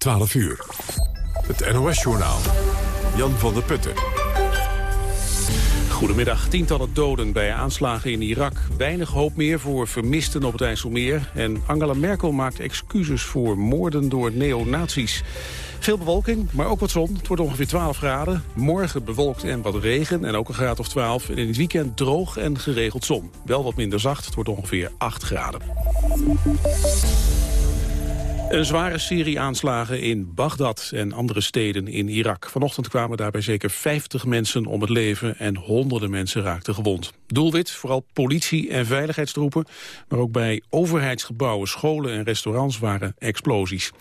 12 uur. Het NOS-journaal. Jan van der Putten. Goedemiddag. Tientallen doden bij aanslagen in Irak. Weinig hoop meer voor vermisten op het IJsselmeer. En Angela Merkel maakt excuses voor moorden door neonazies. Veel bewolking, maar ook wat zon. Het wordt ongeveer 12 graden. Morgen bewolkt en wat regen en ook een graad of 12. En in het weekend droog en geregeld zon. Wel wat minder zacht, het wordt ongeveer 8 graden. Een zware serie aanslagen in Bagdad en andere steden in Irak. Vanochtend kwamen daarbij zeker 50 mensen om het leven en honderden mensen raakten gewond. Doelwit vooral politie en veiligheidstroepen, maar ook bij overheidsgebouwen, scholen en restaurants waren explosies.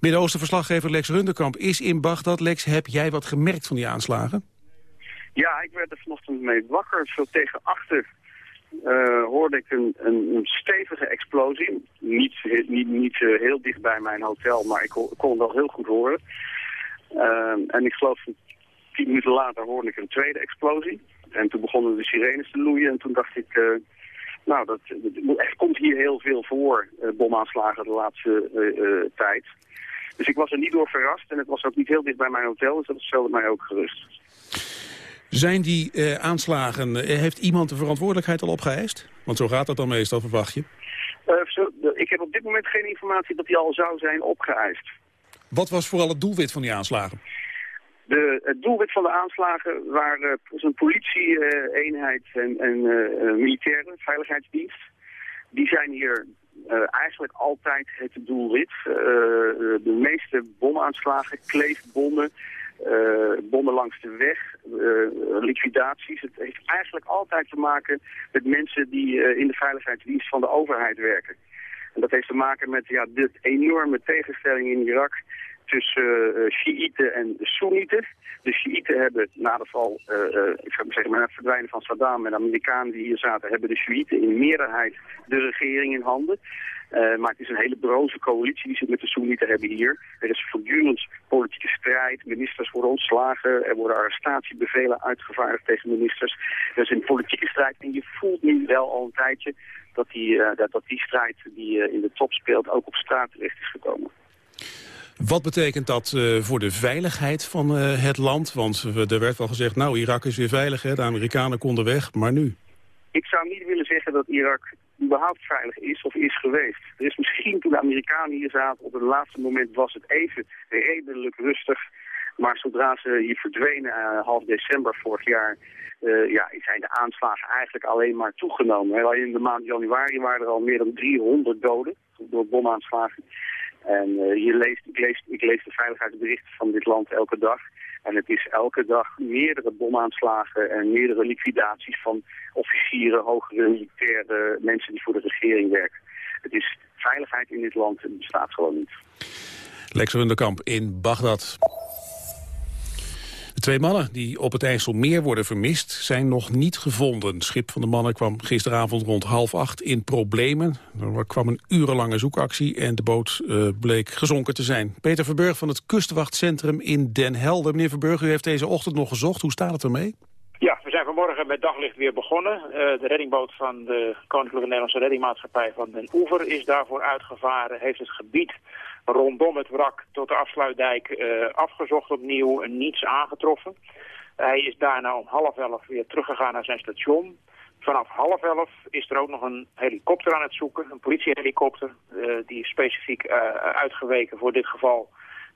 Midden-Oosten-verslaggever Lex Runderkamp is in Bagdad. Lex, heb jij wat gemerkt van die aanslagen? Ja, ik werd er vanochtend mee wakker. Zo tegen achter uh, hoorde ik een, een, stevige explosie. Niet, niet, niet uh, heel dicht bij mijn hotel, maar ik kon, het wel heel goed horen. Uh, en ik geloof tien minuten later hoorde ik een tweede explosie. En toen begonnen de sirenes te loeien en toen dacht ik... Uh, nou, dat, komt hier heel veel voor, bomaanslagen de laatste tijd. Dus ik was er niet door verrast en het was ook niet heel dicht bij mijn hotel, dus dat stelde mij ook gerust. Zijn die uh, aanslagen, uh, heeft iemand de verantwoordelijkheid al opgeëist? Want zo gaat dat dan meestal, verwacht je? Zo, ik heb op dit moment geen informatie dat die al zou zijn opgeëist. Wat was vooral het doelwit van die aanslagen? De, het doelwit van de aanslagen waren een politie-eenheid en, en militaire veiligheidsdienst. Die zijn hier eigenlijk altijd het doelwit. de meeste bomaanslagen, kleefbommen, bommen langs de weg, uh, liquidaties. Het heeft eigenlijk altijd te maken met mensen die uh, in de veiligheidsdienst van de overheid werken. En dat heeft te maken met ja, de enorme tegenstelling in Irak tussen uh, Shiiten en Soenieten. De Shiiten hebben na de val, uh, ik zou zeggen, na het verdwijnen van Saddam en de Amerikanen die hier zaten, hebben de Shiiten in meerderheid de regering in handen. Maar het is een hele broze coalitie die ze met de Soenieten hebben hier. Er is voortdurend politieke strijd, ministers worden ontslagen, er worden arrestatiebevelen uitgevaardigd tegen ministers. Er is een politieke strijd en je voelt nu wel al een tijdje dat die, dat, dat die strijd die uh, in de top speelt ook op straat terecht is gekomen. Wat betekent dat uh, voor de veiligheid van uh, het land? Want uh, er werd wel gezegd, nou, Irak is weer veilig, hè? de Amerikanen konden weg, maar nu? Ik zou niet willen zeggen dat Irak überhaupt veilig is of is geweest. Er is misschien toen de Amerikanen hier zaten, op het laatste moment was het even redelijk rustig. Maar zodra ze hier verdwenen, half december vorig jaar, ja, zijn de aanslagen eigenlijk alleen maar toegenomen. In de maand januari waren er al meer dan 300 doden door bomaanslagen. En je leest, ik, lees, ik lees de veiligheidsberichten van dit land elke dag. En het is elke dag meerdere bomaanslagen en meerdere liquidaties van officieren, hogere militaire mensen die voor de regering werken. Het is veiligheid in dit land bestaat gewoon niet. Lex Runderkamp in Bagdad. Twee mannen die op het IJsselmeer worden vermist zijn nog niet gevonden. Het schip van de mannen kwam gisteravond rond half acht in problemen. Er kwam een urenlange zoekactie en de boot uh, bleek gezonken te zijn. Peter Verburg van het Kustwachtcentrum in Den Helder. Meneer Verburg, u heeft deze ochtend nog gezocht. Hoe staat het ermee? Ja, we zijn vanmorgen met daglicht weer begonnen. Uh, de reddingboot van de Koninklijke Nederlandse Reddingmaatschappij van Den Oever is daarvoor uitgevaren. Heeft het gebied rondom het wrak tot de afsluitdijk uh, afgezocht opnieuw niets aangetroffen. Hij is daarna om half elf weer teruggegaan naar zijn station. Vanaf half elf is er ook nog een helikopter aan het zoeken, een politiehelikopter. Uh, die is specifiek uh, uitgeweken voor dit geval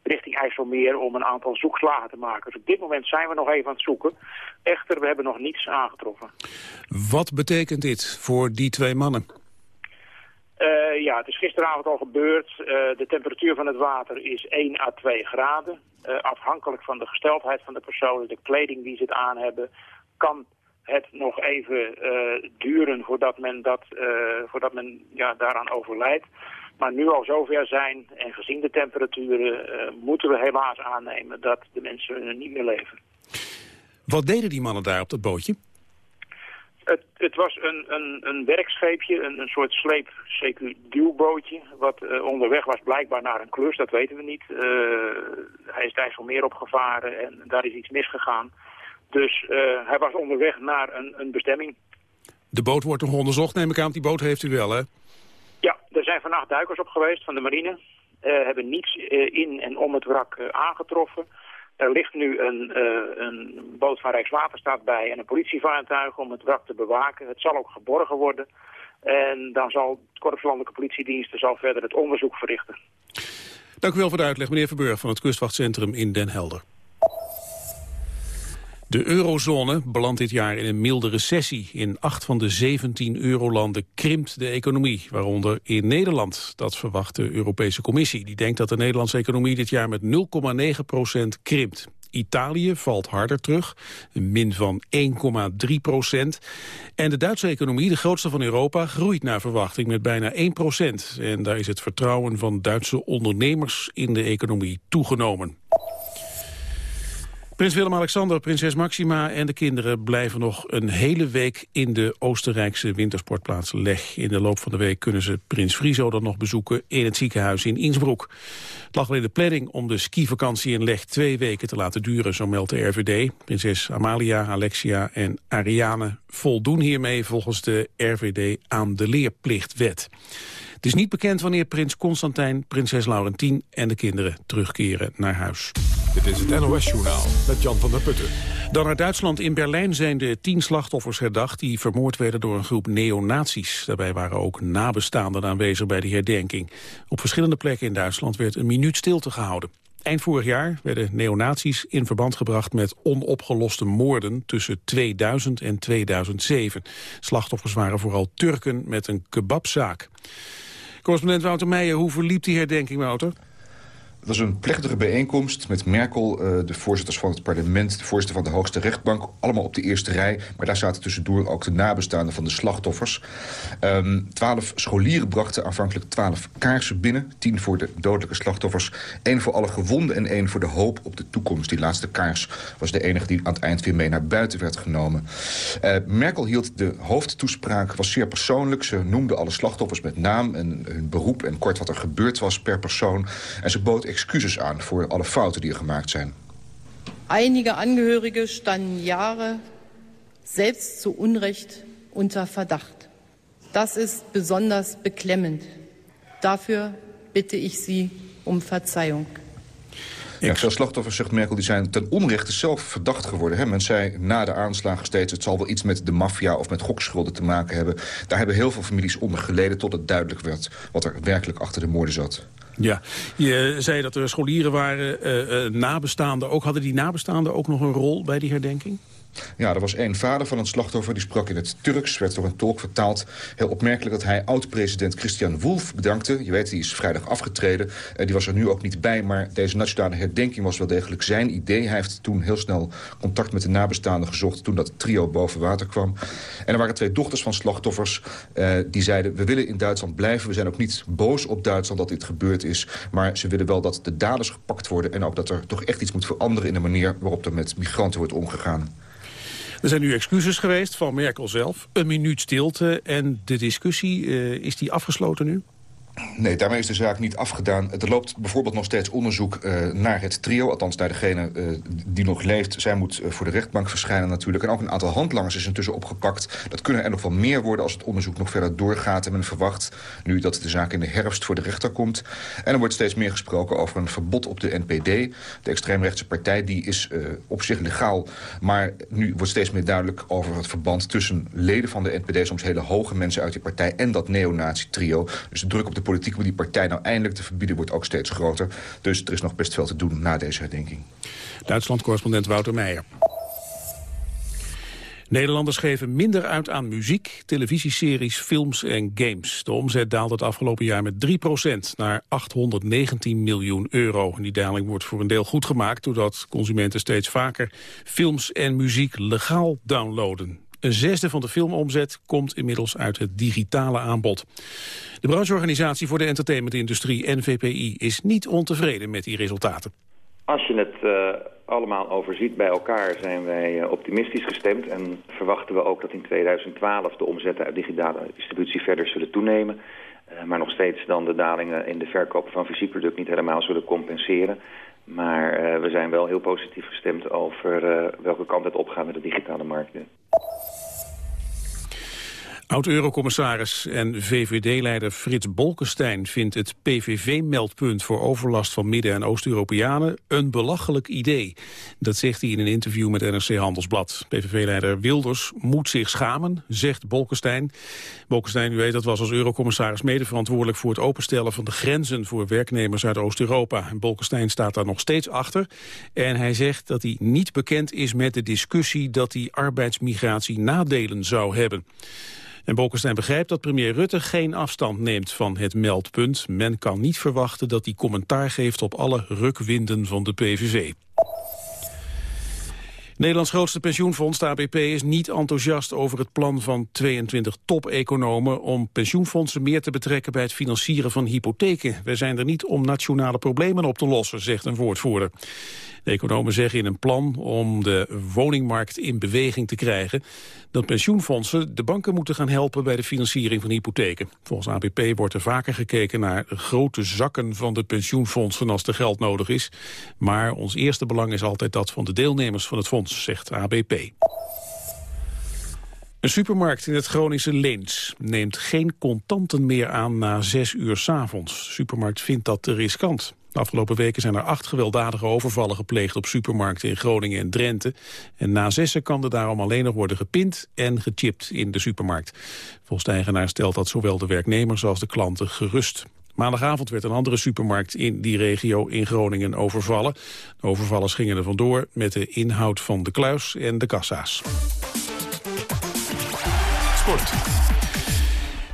richting IJsselmeer om een aantal zoekslagen te maken. Dus op dit moment zijn we nog even aan het zoeken. Echter, we hebben nog niets aangetroffen. Wat betekent dit voor die twee mannen? Uh, ja, het is gisteravond al gebeurd. Uh, de temperatuur van het water is 1 à 2 graden. Uh, afhankelijk van de gesteldheid van de personen, de kleding die ze het aan hebben, kan het nog even duren voordat men, dat, voordat men ja, daaraan overlijdt. Maar nu al zover zijn en gezien de temperaturen moeten we helaas aannemen dat de mensen niet meer leven. Wat deden die mannen daar op dat bootje? Het, het, was een, een, een werkscheepje, een, een soort sleep duwbootje wat uh, onderweg was blijkbaar naar een klus, dat weten we niet. Uh, hij is daar meer opgevaren en daar is iets misgegaan. Dus uh, hij was onderweg naar een, een bestemming. De boot wordt nog onderzocht, neem ik aan. Die boot heeft u wel, hè? Ja, er zijn vannacht duikers op geweest van de marine. hebben niets in en om het wrak aangetroffen. Er ligt nu een, een boot van Rijkswaterstaat bij en een politievaartuig om het wrak te bewaken. Het zal ook geborgen worden. En dan zal de Korpslandelijke Politiediensten zal verder het onderzoek verrichten. Dank u wel voor de uitleg, meneer Verburg van het Kustwachtcentrum in Den Helder. De eurozone belandt dit jaar in een milde recessie. In acht van de 17 eurolanden krimpt de economie, waaronder in Nederland. Dat verwacht de Europese Commissie. Die denkt dat de Nederlandse economie dit jaar met 0,9 procent krimpt. Italië valt harder terug, een min van 1,3 procent. En de Duitse economie, de grootste van Europa, groeit naar verwachting met bijna 1 procent. En daar is het vertrouwen van Duitse ondernemers in de economie toegenomen. Prins Willem-Alexander, prinses Maxima en de kinderen blijven nog een hele week in de Oostenrijkse wintersportplaats Leg. In de loop van de week kunnen ze prins Friso dan nog bezoeken in het ziekenhuis in Innsbruck. Het lag wel in de planning om de skivakantie in Leg twee weken te laten duren, zo meldt de RVD. Prinses Amalia, Alexia en Ariane voldoen hiermee volgens de RVD aan de leerplichtwet. Het is niet bekend wanneer prins Constantijn, prinses Laurentien en de kinderen terugkeren naar huis. Dit is het NOS-journaal met Jan van der Putten. Dan naar Duitsland. In Berlijn zijn de tien slachtoffers herdacht... die vermoord werden door een groep neonazies. Daarbij waren ook nabestaanden aanwezig bij de herdenking. Op verschillende plekken in Duitsland werd een minuut stilte gehouden. Eind vorig jaar werden neonazies in verband gebracht met onopgeloste moorden tussen 2000 en 2007. Slachtoffers waren vooral Turken met een kebabzaak. Correspondent Wouter Meijer, hoe verliep die herdenking, Wouter? Het was een plechtige bijeenkomst met Merkel, eh, de voorzitters van het parlement... de voorzitter van de hoogste rechtbank, allemaal op de eerste rij. Maar daar zaten tussendoor ook de nabestaanden van de slachtoffers. Ehm, twaalf scholieren brachten aanvankelijk twaalf kaarsen binnen. Tien voor de dodelijke slachtoffers. één voor alle gewonden en één voor de hoop op de toekomst. Die laatste kaars was de enige die aan het eind weer mee naar buiten werd genomen. Uh, Merkel hield de hoofdtoespraak, was zeer persoonlijk. Ze noemde alle slachtoffers met naam en hun beroep... en kort wat er gebeurd was per persoon. En ze bood excuses aan voor alle fouten die er gemaakt zijn. Einige Angehörige standen Jahre selbst zu Unrecht unter Verdacht. Das ist besonders beklemmend. Dafür bitte ich Sie um Verzeihung. Ja, veel slachtoffers, zegt Merkel, die zijn ten onrechte zelf verdacht geworden. Hè? Men zei na de aanslagen steeds... het zal wel iets met de maffia of met gokschulden te maken hebben. Daar hebben heel veel families onder geleden... tot het duidelijk werd wat er werkelijk achter de moorden zat. Ja, je zei dat er scholieren waren, uh, uh, nabestaanden ook. Hadden die nabestaanden ook nog een rol bij die herdenking? Ja, er was één vader van een slachtoffer, die sprak in het Turks, werd door een tolk vertaald. Heel opmerkelijk dat hij oud-president Christian Wolff bedankte. Je weet, die is vrijdag afgetreden. Uh, die was er nu ook niet bij, maar deze nationale herdenking was wel degelijk zijn idee. Hij heeft toen heel snel contact met de nabestaanden gezocht toen dat trio boven water kwam. En er waren twee dochters van slachtoffers uh, die zeiden... we willen in Duitsland blijven, we zijn ook niet boos op Duitsland dat dit gebeurd is. Maar ze willen wel dat de daders gepakt worden... en ook dat er toch echt iets moet veranderen in de manier waarop er met migranten wordt omgegaan. Er zijn nu excuses geweest van Merkel zelf. Een minuut stilte en de discussie, uh, is die afgesloten nu? Nee, daarmee is de zaak niet afgedaan. Er loopt bijvoorbeeld nog steeds onderzoek uh, naar het trio. Althans naar degene uh, die nog leeft. Zij moet uh, voor de rechtbank verschijnen natuurlijk. En ook een aantal handlangers is intussen opgepakt. Dat kunnen er nog wel meer worden als het onderzoek nog verder doorgaat. En men verwacht nu dat de zaak in de herfst voor de rechter komt. En er wordt steeds meer gesproken over een verbod op de NPD. De extreemrechtse partij die is op zich legaal. Maar nu wordt steeds meer duidelijk over het verband tussen leden van de NPD... soms hele hoge mensen uit die partij en dat neonazi-trio. Dus de druk op de politiek om die partij nou eindelijk te verbieden wordt ook steeds groter. Dus er is nog best veel te doen na deze herdenking. Duitsland-correspondent Wouter Meijer. Nederlanders geven minder uit aan muziek, televisieseries, films en games. De omzet daalde het afgelopen jaar met 3% naar 819 miljoen euro. En die daling wordt voor een deel goed gemaakt... doordat consumenten steeds vaker films en muziek legaal downloaden. Een zesde van de filmomzet komt inmiddels uit het digitale aanbod. De brancheorganisatie voor de entertainmentindustrie, NVPI, is niet ontevreden met die resultaten. Als je het uh, allemaal overziet bij elkaar zijn wij uh, optimistisch gestemd... en verwachten we ook dat in 2012 de omzetten uit digitale distributie verder zullen toenemen... Uh, maar nog steeds dan de dalingen in de verkoop van fysiek product niet helemaal zullen compenseren. Maar we zijn wel heel positief gestemd over welke kant het opgaat met de digitale markt nu. Oud-eurocommissaris en VVD-leider Frits Bolkestein vindt het PVV-meldpunt voor overlast van Midden- en Oost-Europeanen een belachelijk idee. Dat zegt hij in een interview met NRC Handelsblad. PVV-leider Wilders moet zich schamen, zegt Bolkestein. Bolkestein, u weet, dat was als eurocommissaris mede verantwoordelijk voor het openstellen van de grenzen voor werknemers uit Oost-Europa. En Bolkestein staat daar nog steeds achter. En hij zegt dat hij niet bekend is met de discussie dat die arbeidsmigratie nadelen zou hebben. En Bolkestein begrijpt dat premier Rutte geen afstand neemt van het meldpunt. Men kan niet verwachten dat hij commentaar geeft op alle rukwinden van de PVV. Nederlands grootste pensioenfonds, de ABP, is niet enthousiast over het plan van 22 top-economen om pensioenfondsen meer te betrekken bij het financieren van hypotheken. Wij zijn er niet om nationale problemen op te lossen, zegt een woordvoerder. De economen zeggen in een plan om de woningmarkt in beweging te krijgen... dat pensioenfondsen de banken moeten gaan helpen bij de financiering van hypotheken. Volgens ABP wordt er vaker gekeken naar grote zakken van de pensioenfondsen als er geld nodig is. Maar ons eerste belang is altijd dat van de deelnemers van het fonds, zegt ABP. Een supermarkt in het Groningse Leens neemt geen contanten meer aan na zes uur s avonds. De supermarkt vindt dat te riskant. De afgelopen weken zijn er acht gewelddadige overvallen gepleegd op supermarkten in Groningen en Drenthe. En na zessen kan er daarom alleen nog worden gepind en gechipt in de supermarkt. Volgens de eigenaar stelt dat zowel de werknemers als de klanten gerust. Maandagavond werd een andere supermarkt in die regio in Groningen overvallen. De overvallers gingen er vandoor met de inhoud van de kluis en de kassa's. Sport.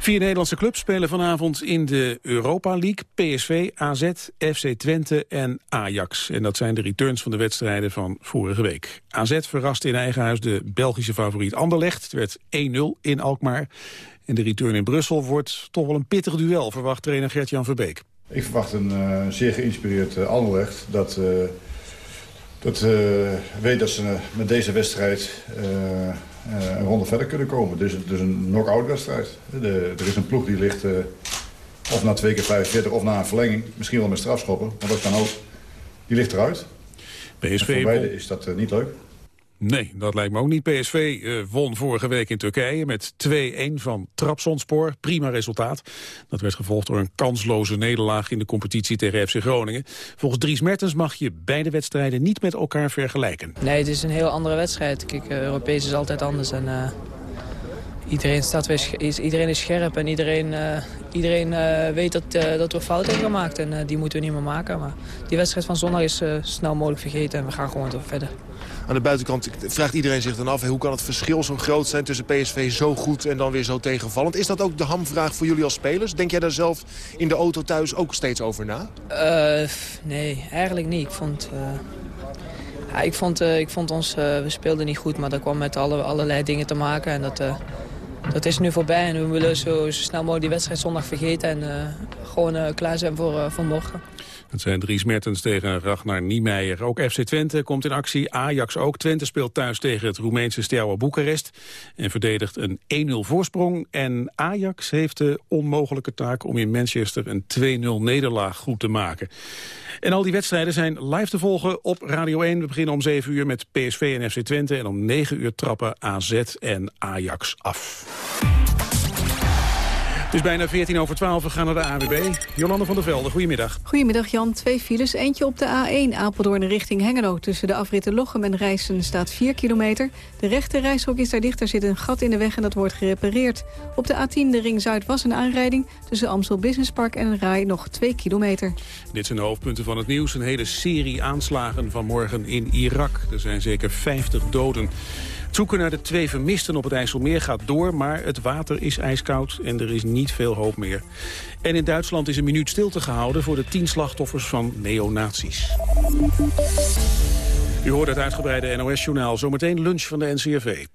Vier Nederlandse clubs spelen vanavond in de Europa League. PSV, AZ, FC Twente en Ajax. En dat zijn de returns van de wedstrijden van vorige week. AZ verraste in eigen huis de Belgische favoriet Anderlecht. Het werd 1-0 in Alkmaar. En de return in Brussel wordt toch wel een pittig duel, verwacht trainer Gert-Jan Verbeek. Ik verwacht een uh, zeer geïnspireerd uh, Anderlecht dat... Uh dat weet dat ze met deze wedstrijd een ronde verder kunnen komen. Dus, dus een knock-out wedstrijd. De, er is een ploeg die ligt uh, of na twee keer 45 of na een verlenging. Misschien wel met strafschoppen, want dat kan ook. Die ligt eruit. PSV voor beide is dat niet leuk. Nee, dat lijkt me ook niet. PSV uh, won vorige week in Turkije met 2-1 van Trabzonspor. Prima resultaat. Dat werd gevolgd door een kansloze nederlaag in de competitie tegen FC Groningen. Volgens Dries Mertens mag je beide wedstrijden niet met elkaar vergelijken. Nee, het is een heel andere wedstrijd. Kijk, uh, Europees is altijd anders en uh, iedereen, staat weer, is, iedereen is scherp en iedereen, iedereen weet dat, dat we fouten hebben gemaakt. En die moeten we niet meer maken. Maar die wedstrijd van zondag is snel mogelijk vergeten en we gaan gewoon verder. Aan de buitenkant vraagt iedereen zich dan af... hoe kan het verschil zo groot zijn tussen PSV zo goed en dan weer zo tegenvallend? Is dat ook de hamvraag voor jullie als spelers? Denk jij daar zelf in de auto thuis ook steeds over na? Uh, nee, eigenlijk niet. Ik vond... Uh... Ja, ik vond, uh, ik vond ons, we speelden niet goed, maar dat kwam met alle, allerlei dingen te maken. En dat, dat is nu voorbij en we willen zo, zo snel mogelijk die wedstrijd zondag vergeten en gewoon klaar zijn voor, voor morgen. Het zijn Dries Mertens tegen Ragnar Niemeyer. Ook FC Twente komt in actie, Ajax ook. Twente speelt thuis tegen het Roemeense Steaua Boekarest... en verdedigt een 1-0 voorsprong. En Ajax heeft de onmogelijke taak om in Manchester een 2-0 nederlaag goed te maken. En al die wedstrijden zijn live te volgen op Radio 1. We beginnen om 7 uur met PSV en FC Twente... en om 9 uur trappen AZ en Ajax af. Het is bijna 14 over 12. We gaan naar de AWB. Jolande van der Velde, goedemiddag. Goedemiddag Jan. Twee files. Eentje op de A1 Apeldoorn richting Hengelo. Tussen de afritten Lochem en Rijssen staat 4 kilometer. De rechte reishok is daar dicht. Er zit een gat in de weg en dat wordt gerepareerd. Op de A10 de ring Zuid was een aanrijding. Tussen Amstel Business Park en Rai nog 2 kilometer. Dit zijn de hoofdpunten van het nieuws. Een hele serie aanslagen vanmorgen in Irak. Er zijn zeker 50 doden. Het zoeken naar de twee vermisten op het IJsselmeer gaat door... maar het water is ijskoud en er is niet veel hoop meer. En in Duitsland is een minuut stilte gehouden... voor de tien slachtoffers van neonazies. U hoort het uitgebreide NOS-journaal. Zometeen lunch van de NCRV.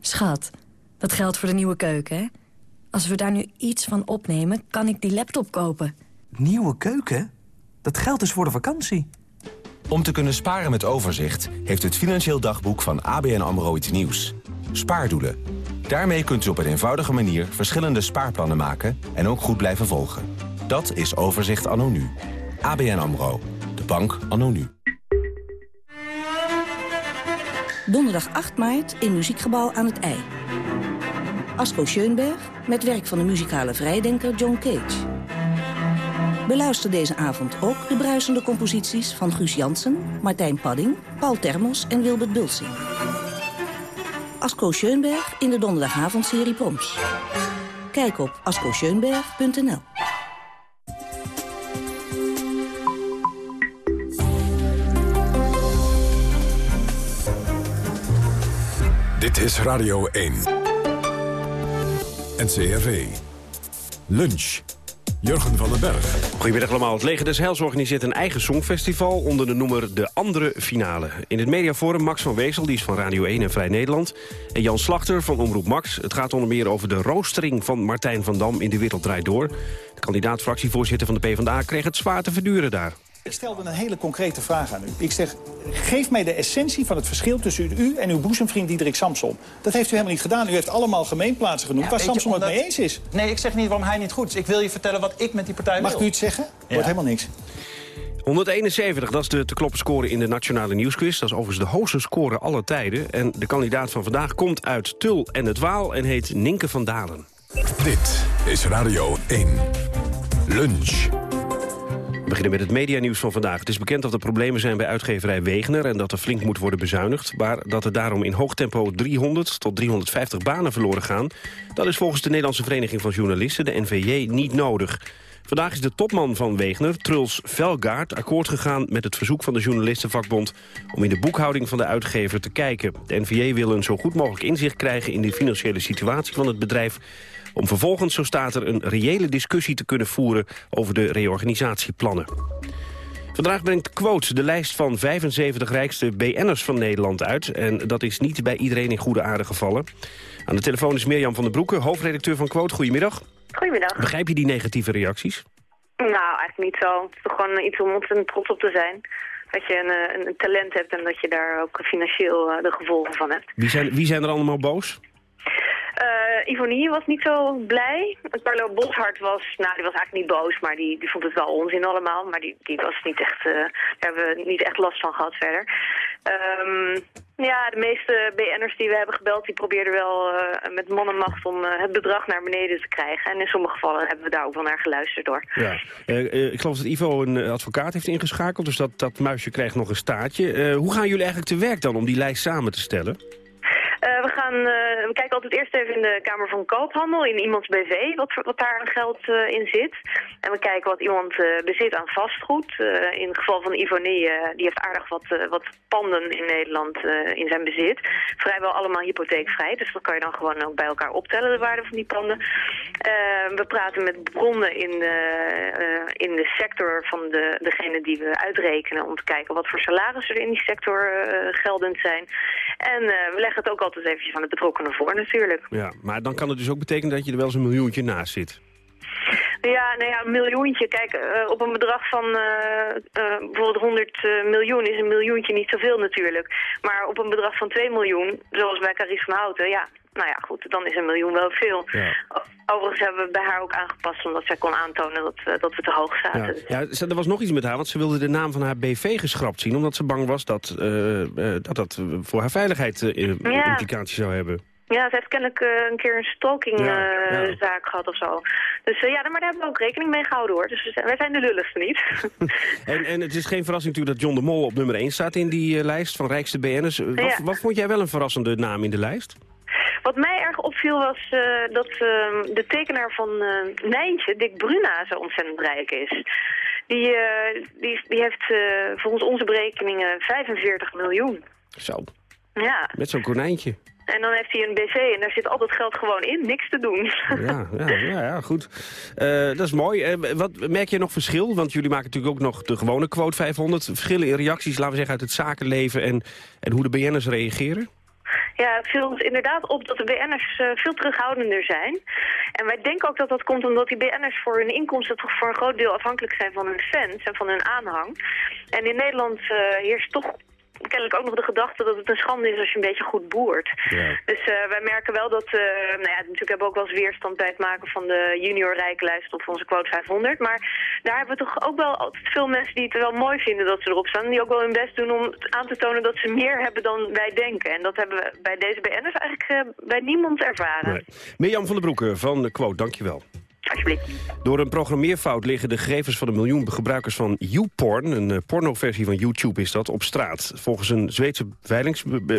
Schat, dat geldt voor de nieuwe keuken, hè? Als we daar nu iets van opnemen, kan ik die laptop kopen. Nieuwe keuken? Dat geldt dus voor de vakantie. Om te kunnen sparen met overzicht heeft het Financieel Dagboek van ABN AMRO iets nieuws. Spaardoelen. Daarmee kunt u op een eenvoudige manier verschillende spaarplannen maken en ook goed blijven volgen. Dat is Overzicht anno nu. ABN AMRO. De bank anno nu. Donderdag 8 maart in Muziekgebouw aan het IJ. Asko Schoenberg met werk van de muzikale vrijdenker John Cage. Beluister deze avond ook de bruisende composities van Guus Jansen, Martijn Padding, Paul Termos en Wilbert Bulsing. Asko Schoenberg in de donderdagavondserie Proms. Kijk op askoschoenberg.nl. Dit is Radio 1. NCRV. Lunch. Jurgen van den Berg. Goedemiddag allemaal. Het Leger des Heils organiseert een eigen songfestival onder de noemer De Andere Finale. In het mediaforum Max van Wezel, die is van Radio 1 en Vrij Nederland. En Jan Slachter van Omroep Max. Het gaat onder meer over de roostering van Martijn van Dam in De Wereld Draait Door. De kandidaat-fractievoorzitter van de PvdA kreeg het zwaar te verduren daar. Ik stelde een hele concrete vraag aan u. Ik zeg, geef mij de essentie van het verschil tussen u en uw boezemvriend Diederik Samson. Dat heeft u helemaal niet gedaan. U heeft allemaal gemeenplaatsen genoemd waar Samson het mee eens is. Nee, ik zeg niet waarom hij niet goed is. Ik wil je vertellen wat ik met die partij Mag wil. u het zeggen? Wordt helemaal niks. 171, dat is de te kloppen score in de Nationale Nieuwsquiz. Dat is overigens de hoogste score aller tijden. En de kandidaat van vandaag komt uit Tul en het Waal en heet Ninke van Dalen. Dit is Radio 1. Lunch. Beginnen met het medianieuws van vandaag. Het is bekend dat er problemen zijn bij uitgeverij Wegener... en dat er flink moet worden bezuinigd. Maar dat er daarom in hoog tempo 300 tot 350 banen verloren gaan... dat is volgens de Nederlandse Vereniging van Journalisten, de NVJ, niet nodig. Vandaag is de topman van Wegener, Truls Velgaard, akkoord gegaan met het verzoek van de journalistenvakbond om in de boekhouding van de uitgever te kijken. De NVJ wil een zo goed mogelijk inzicht krijgen in de financiële situatie van het bedrijf om vervolgens, zo staat er, een reële discussie te kunnen voeren over de reorganisatieplannen. Vandaag brengt Quote de lijst van 75 rijkste BN'ers van Nederland uit. En dat is niet bij iedereen in goede aarde gevallen. Aan de telefoon is Mirjam van den Broeke, hoofdredacteur van Quote. Goedemiddag. Goedemiddag. Begrijp je die negatieve reacties? Nou, eigenlijk niet zo. Het is toch gewoon iets om ontzettend trots op te zijn. Dat je een, eh, een, een talent hebt en dat je daar ook financieel uh, de gevolgen van hebt. Wie zijn, wie zijn er allemaal boos? Uh, Ivonie was niet zo blij. Carlo Boshart was, nou die was eigenlijk niet boos, maar die, die vond het wel onzin allemaal. Maar die, die was niet echt, uh, daar hebben we niet echt last van gehad verder. Um, ja, de meeste BN'ers die we hebben gebeld, die probeerden wel uh, met mannenmacht om het bedrag naar beneden te krijgen. En in sommige gevallen hebben we daar ook wel naar geluisterd door. Ja. ik geloof dat Ivo een advocaat heeft ingeschakeld, dus dat, dat muisje krijgt nog een staartje. hoe gaan jullie eigenlijk te werk dan om die lijst samen te stellen? Uh, we, gaan, we kijken altijd eerst even in de Kamer van Koophandel, in iemands BV, wat, wat daar aan geld uh, in zit. En we kijken wat iemand bezit aan vastgoed. in het geval van Ivonie, die heeft aardig wat, wat panden in Nederland in zijn bezit. Vrijwel allemaal hypotheekvrij, dus dat kan je dan gewoon ook bij elkaar optellen, de waarde van die panden. we praten met bronnen in de, in de sector van de, degene die we uitrekenen, om te kijken wat voor salarissen er in die sector geldend zijn. En we leggen het ook altijd eventjes aan de betrokkenen voor natuurlijk. Ja, maar dan kan het dus ook betekenen dat je er wel eens een miljoentje naast zit. Ja, nou ja, een miljoentje. Kijk, uh, op een bedrag van uh, uh, bijvoorbeeld 100 miljoen is een miljoentje niet zoveel natuurlijk. Maar op een bedrag van 2 miljoen, zoals bij Caries van Houten, ja, nou ja, goed, dan is een miljoen wel veel. Ja. Overigens hebben we bij haar ook aangepast omdat zij kon aantonen dat, dat we te hoog zaten. Ja. ja, er was nog iets met haar, want ze wilde de naam van haar BV geschrapt zien... omdat ze bang was dat dat, dat voor haar veiligheid ja. implicaties zou hebben. Ja, ze heeft kennelijk uh, een keer een stalkingzaak ja, uh, ja. gehad of zo. Dus uh, ja, maar daar hebben we ook rekening mee gehouden hoor. Dus wij zijn de lulligste niet. en, en het is geen verrassing natuurlijk dat John de Mol op nummer 1 staat in die lijst van rijkste BN'ers. Wat, ja. wat vond jij wel een verrassende naam in de lijst? Wat mij erg opviel was dat de tekenaar van Nijntje, Dick Bruna, zo ontzettend rijk is. Die, die, die heeft volgens onze berekeningen 45 miljoen. Zo. Ja. Met zo'n konijntje. En dan heeft hij een BV en daar zit al dat geld gewoon in, niks te doen. Ja, ja, ja, ja goed. Uh, dat is mooi. Uh, wat merk je nog verschil? Want jullie maken natuurlijk ook nog de gewone quote 500. Verschillen in reacties, laten we zeggen, uit het zakenleven en, en hoe de BN'ers reageren? Ja, het viel ons inderdaad op dat de BN'ers uh, veel terughoudender zijn. En wij denken ook dat dat komt omdat die BN'ers voor hun inkomsten toch voor een groot deel afhankelijk zijn van hun fans en van hun aanhang. En in Nederland heerst toch kennelijk ook nog de gedachte dat het een schande is als je een beetje goed boert. Dus uh, wij merken wel dat, uh, nou ja, natuurlijk hebben we ook wel eens weerstand bij het maken van de junior rijkenlijst op onze quote 500. Maar daar hebben we toch ook wel altijd veel mensen die het wel mooi vinden dat ze erop staan. Die ook wel hun best doen om aan te tonen dat ze meer hebben dan wij denken. En dat hebben we bij deze BN'ers eigenlijk uh, bij niemand ervaren. Nee. Mirjam van den Broeke van de quote, dankjewel. Door een programmeerfout liggen de gegevens van een miljoen gebruikers van YouPorn... een uh, pornoversie van YouTube is dat, op straat. Volgens een Zweedse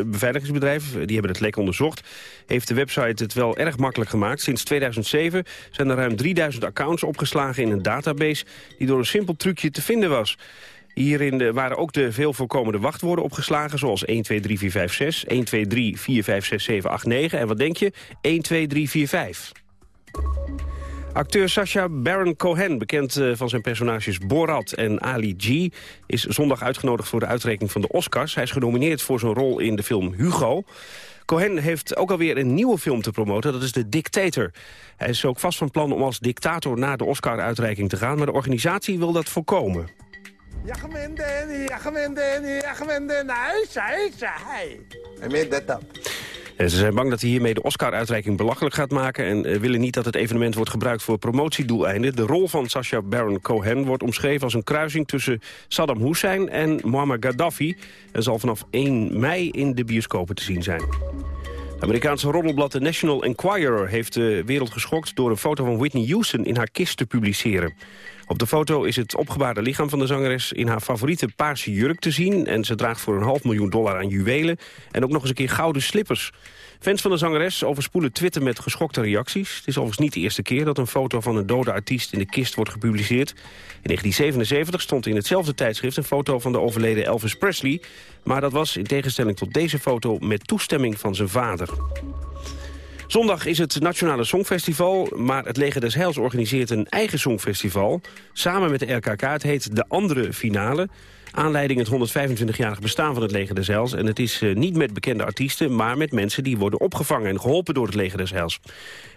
beveiligingsbedrijf, die hebben het lek onderzocht... heeft de website het wel erg makkelijk gemaakt. Sinds 2007 zijn er ruim 3000 accounts opgeslagen in een database... die door een simpel trucje te vinden was. Hierin waren ook de veel voorkomende wachtwoorden opgeslagen... zoals 123456, 123456789 en wat denk je? 12345. Acteur Sacha Baron Cohen, bekend eh, van zijn personages Borat en Ali G... is zondag uitgenodigd voor de uitreiking van de Oscars. Hij is genomineerd voor zijn rol in de film Hugo. Cohen heeft ook alweer een nieuwe film te promoten, dat is The Dictator. Hij is ook vast van plan om als dictator naar de Oscar-uitreiking te gaan... maar de organisatie wil dat voorkomen. I made that up. Ze zijn bang dat hij hiermee de Oscar-uitreiking belachelijk gaat maken... en eh, willen niet dat het evenement wordt gebruikt voor promotiedoeleinden. De rol van Sacha Baron Cohen wordt omschreven als een kruising... tussen Saddam Hussein en Muammar Gaddafi... en zal vanaf 1 mei in de bioscopen te zien zijn. Amerikaanse roddelblad The National Enquirer heeft de wereld geschokt... door een foto van Whitney Houston in haar kist te publiceren. Op de foto is het opgebaarde lichaam van de zangeres in haar favoriete paarse jurk te zien... en ze draagt voor een half miljoen dollar aan juwelen en ook nog eens een keer gouden slippers. Fans van de zangeres overspoelen Twitter met geschokte reacties. Het is overigens niet de eerste keer dat een foto van een dode artiest in de kist wordt gepubliceerd. In 1977 stond in hetzelfde tijdschrift een foto van de overleden Elvis Presley. Maar dat was in tegenstelling tot deze foto met toestemming van zijn vader. Zondag is het Nationale Songfestival, maar het Leger des Heils organiseert een eigen songfestival. Samen met de RKK, het heet De Andere Finale. Aanleiding het 125-jarig bestaan van het Leger des Heils. En het is uh, niet met bekende artiesten, maar met mensen die worden opgevangen en geholpen door het Leger des Heils.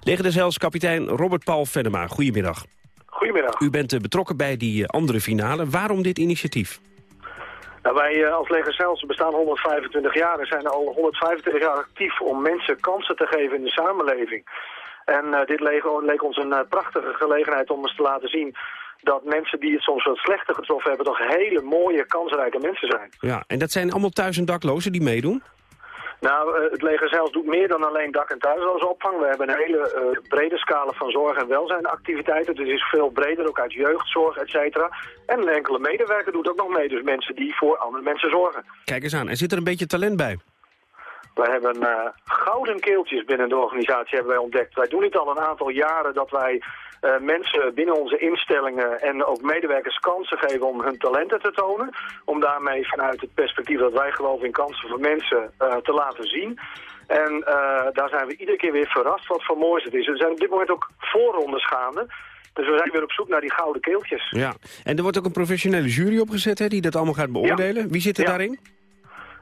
Leger des Heils kapitein Robert Paul Venema, goedemiddag. Goedemiddag. U bent uh, betrokken bij die uh, andere finale. Waarom dit initiatief? Nou, wij als Leger bestaan 125 jaar en zijn al 125 jaar actief om mensen kansen te geven in de samenleving. En uh, dit leek, ons een uh, prachtige gelegenheid om eens te laten zien dat mensen die het soms wat slechter getroffen hebben... toch hele mooie, kansrijke mensen zijn. Ja, en dat zijn allemaal thuis- en daklozen die meedoen? Nou, uh, het leger zelfs doet meer dan alleen dak- en thuislozenopvang. We hebben een hele uh, brede scala van zorg- en welzijnactiviteiten. Dus is veel breder, ook uit jeugdzorg, et cetera. En enkele medewerker doet ook nog mee. Dus mensen die voor andere mensen zorgen. Kijk eens aan. En zit er een beetje talent bij? Wij hebben uh, gouden keeltjes binnen de organisatie hebben wij ontdekt. Wij doen dit al een aantal jaren dat wij uh, mensen binnen onze instellingen en ook medewerkers kansen geven om hun talenten te tonen. Om daarmee vanuit het perspectief dat wij geloven in kansen voor mensen uh, te laten zien. En daar zijn we iedere keer weer verrast wat voor moois het is. Er zijn op dit moment ook voorrondes gaande. Dus we zijn weer op zoek naar die gouden keeltjes. Ja, en er wordt ook een professionele jury opgezet hè, die dat allemaal gaat beoordelen. Ja. Wie zit er ja. daarin?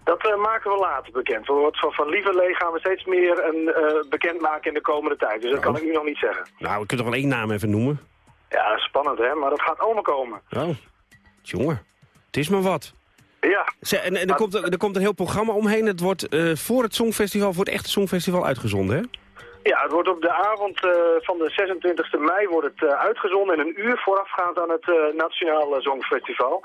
Dat uh, maken we later bekend. We wordt van, van Lieverlee gaan we steeds meer een, uh, bekend maken in de komende tijd. Dus dat oh. kan ik nu nog niet zeggen. Nou, we kunnen toch wel één naam even noemen? Ja, spannend hè, maar dat gaat allemaal komen. Oh, jongen, het is maar wat. Ja. En, en er, komt, er, komt een heel programma omheen. Het wordt uh, voor het Songfestival, voor het echte Songfestival uitgezonden, hè? Ja, het wordt op de avond uh, van de 26e mei wordt het uh, uitgezonden... en een uur voorafgaand aan het Nationale Songfestival.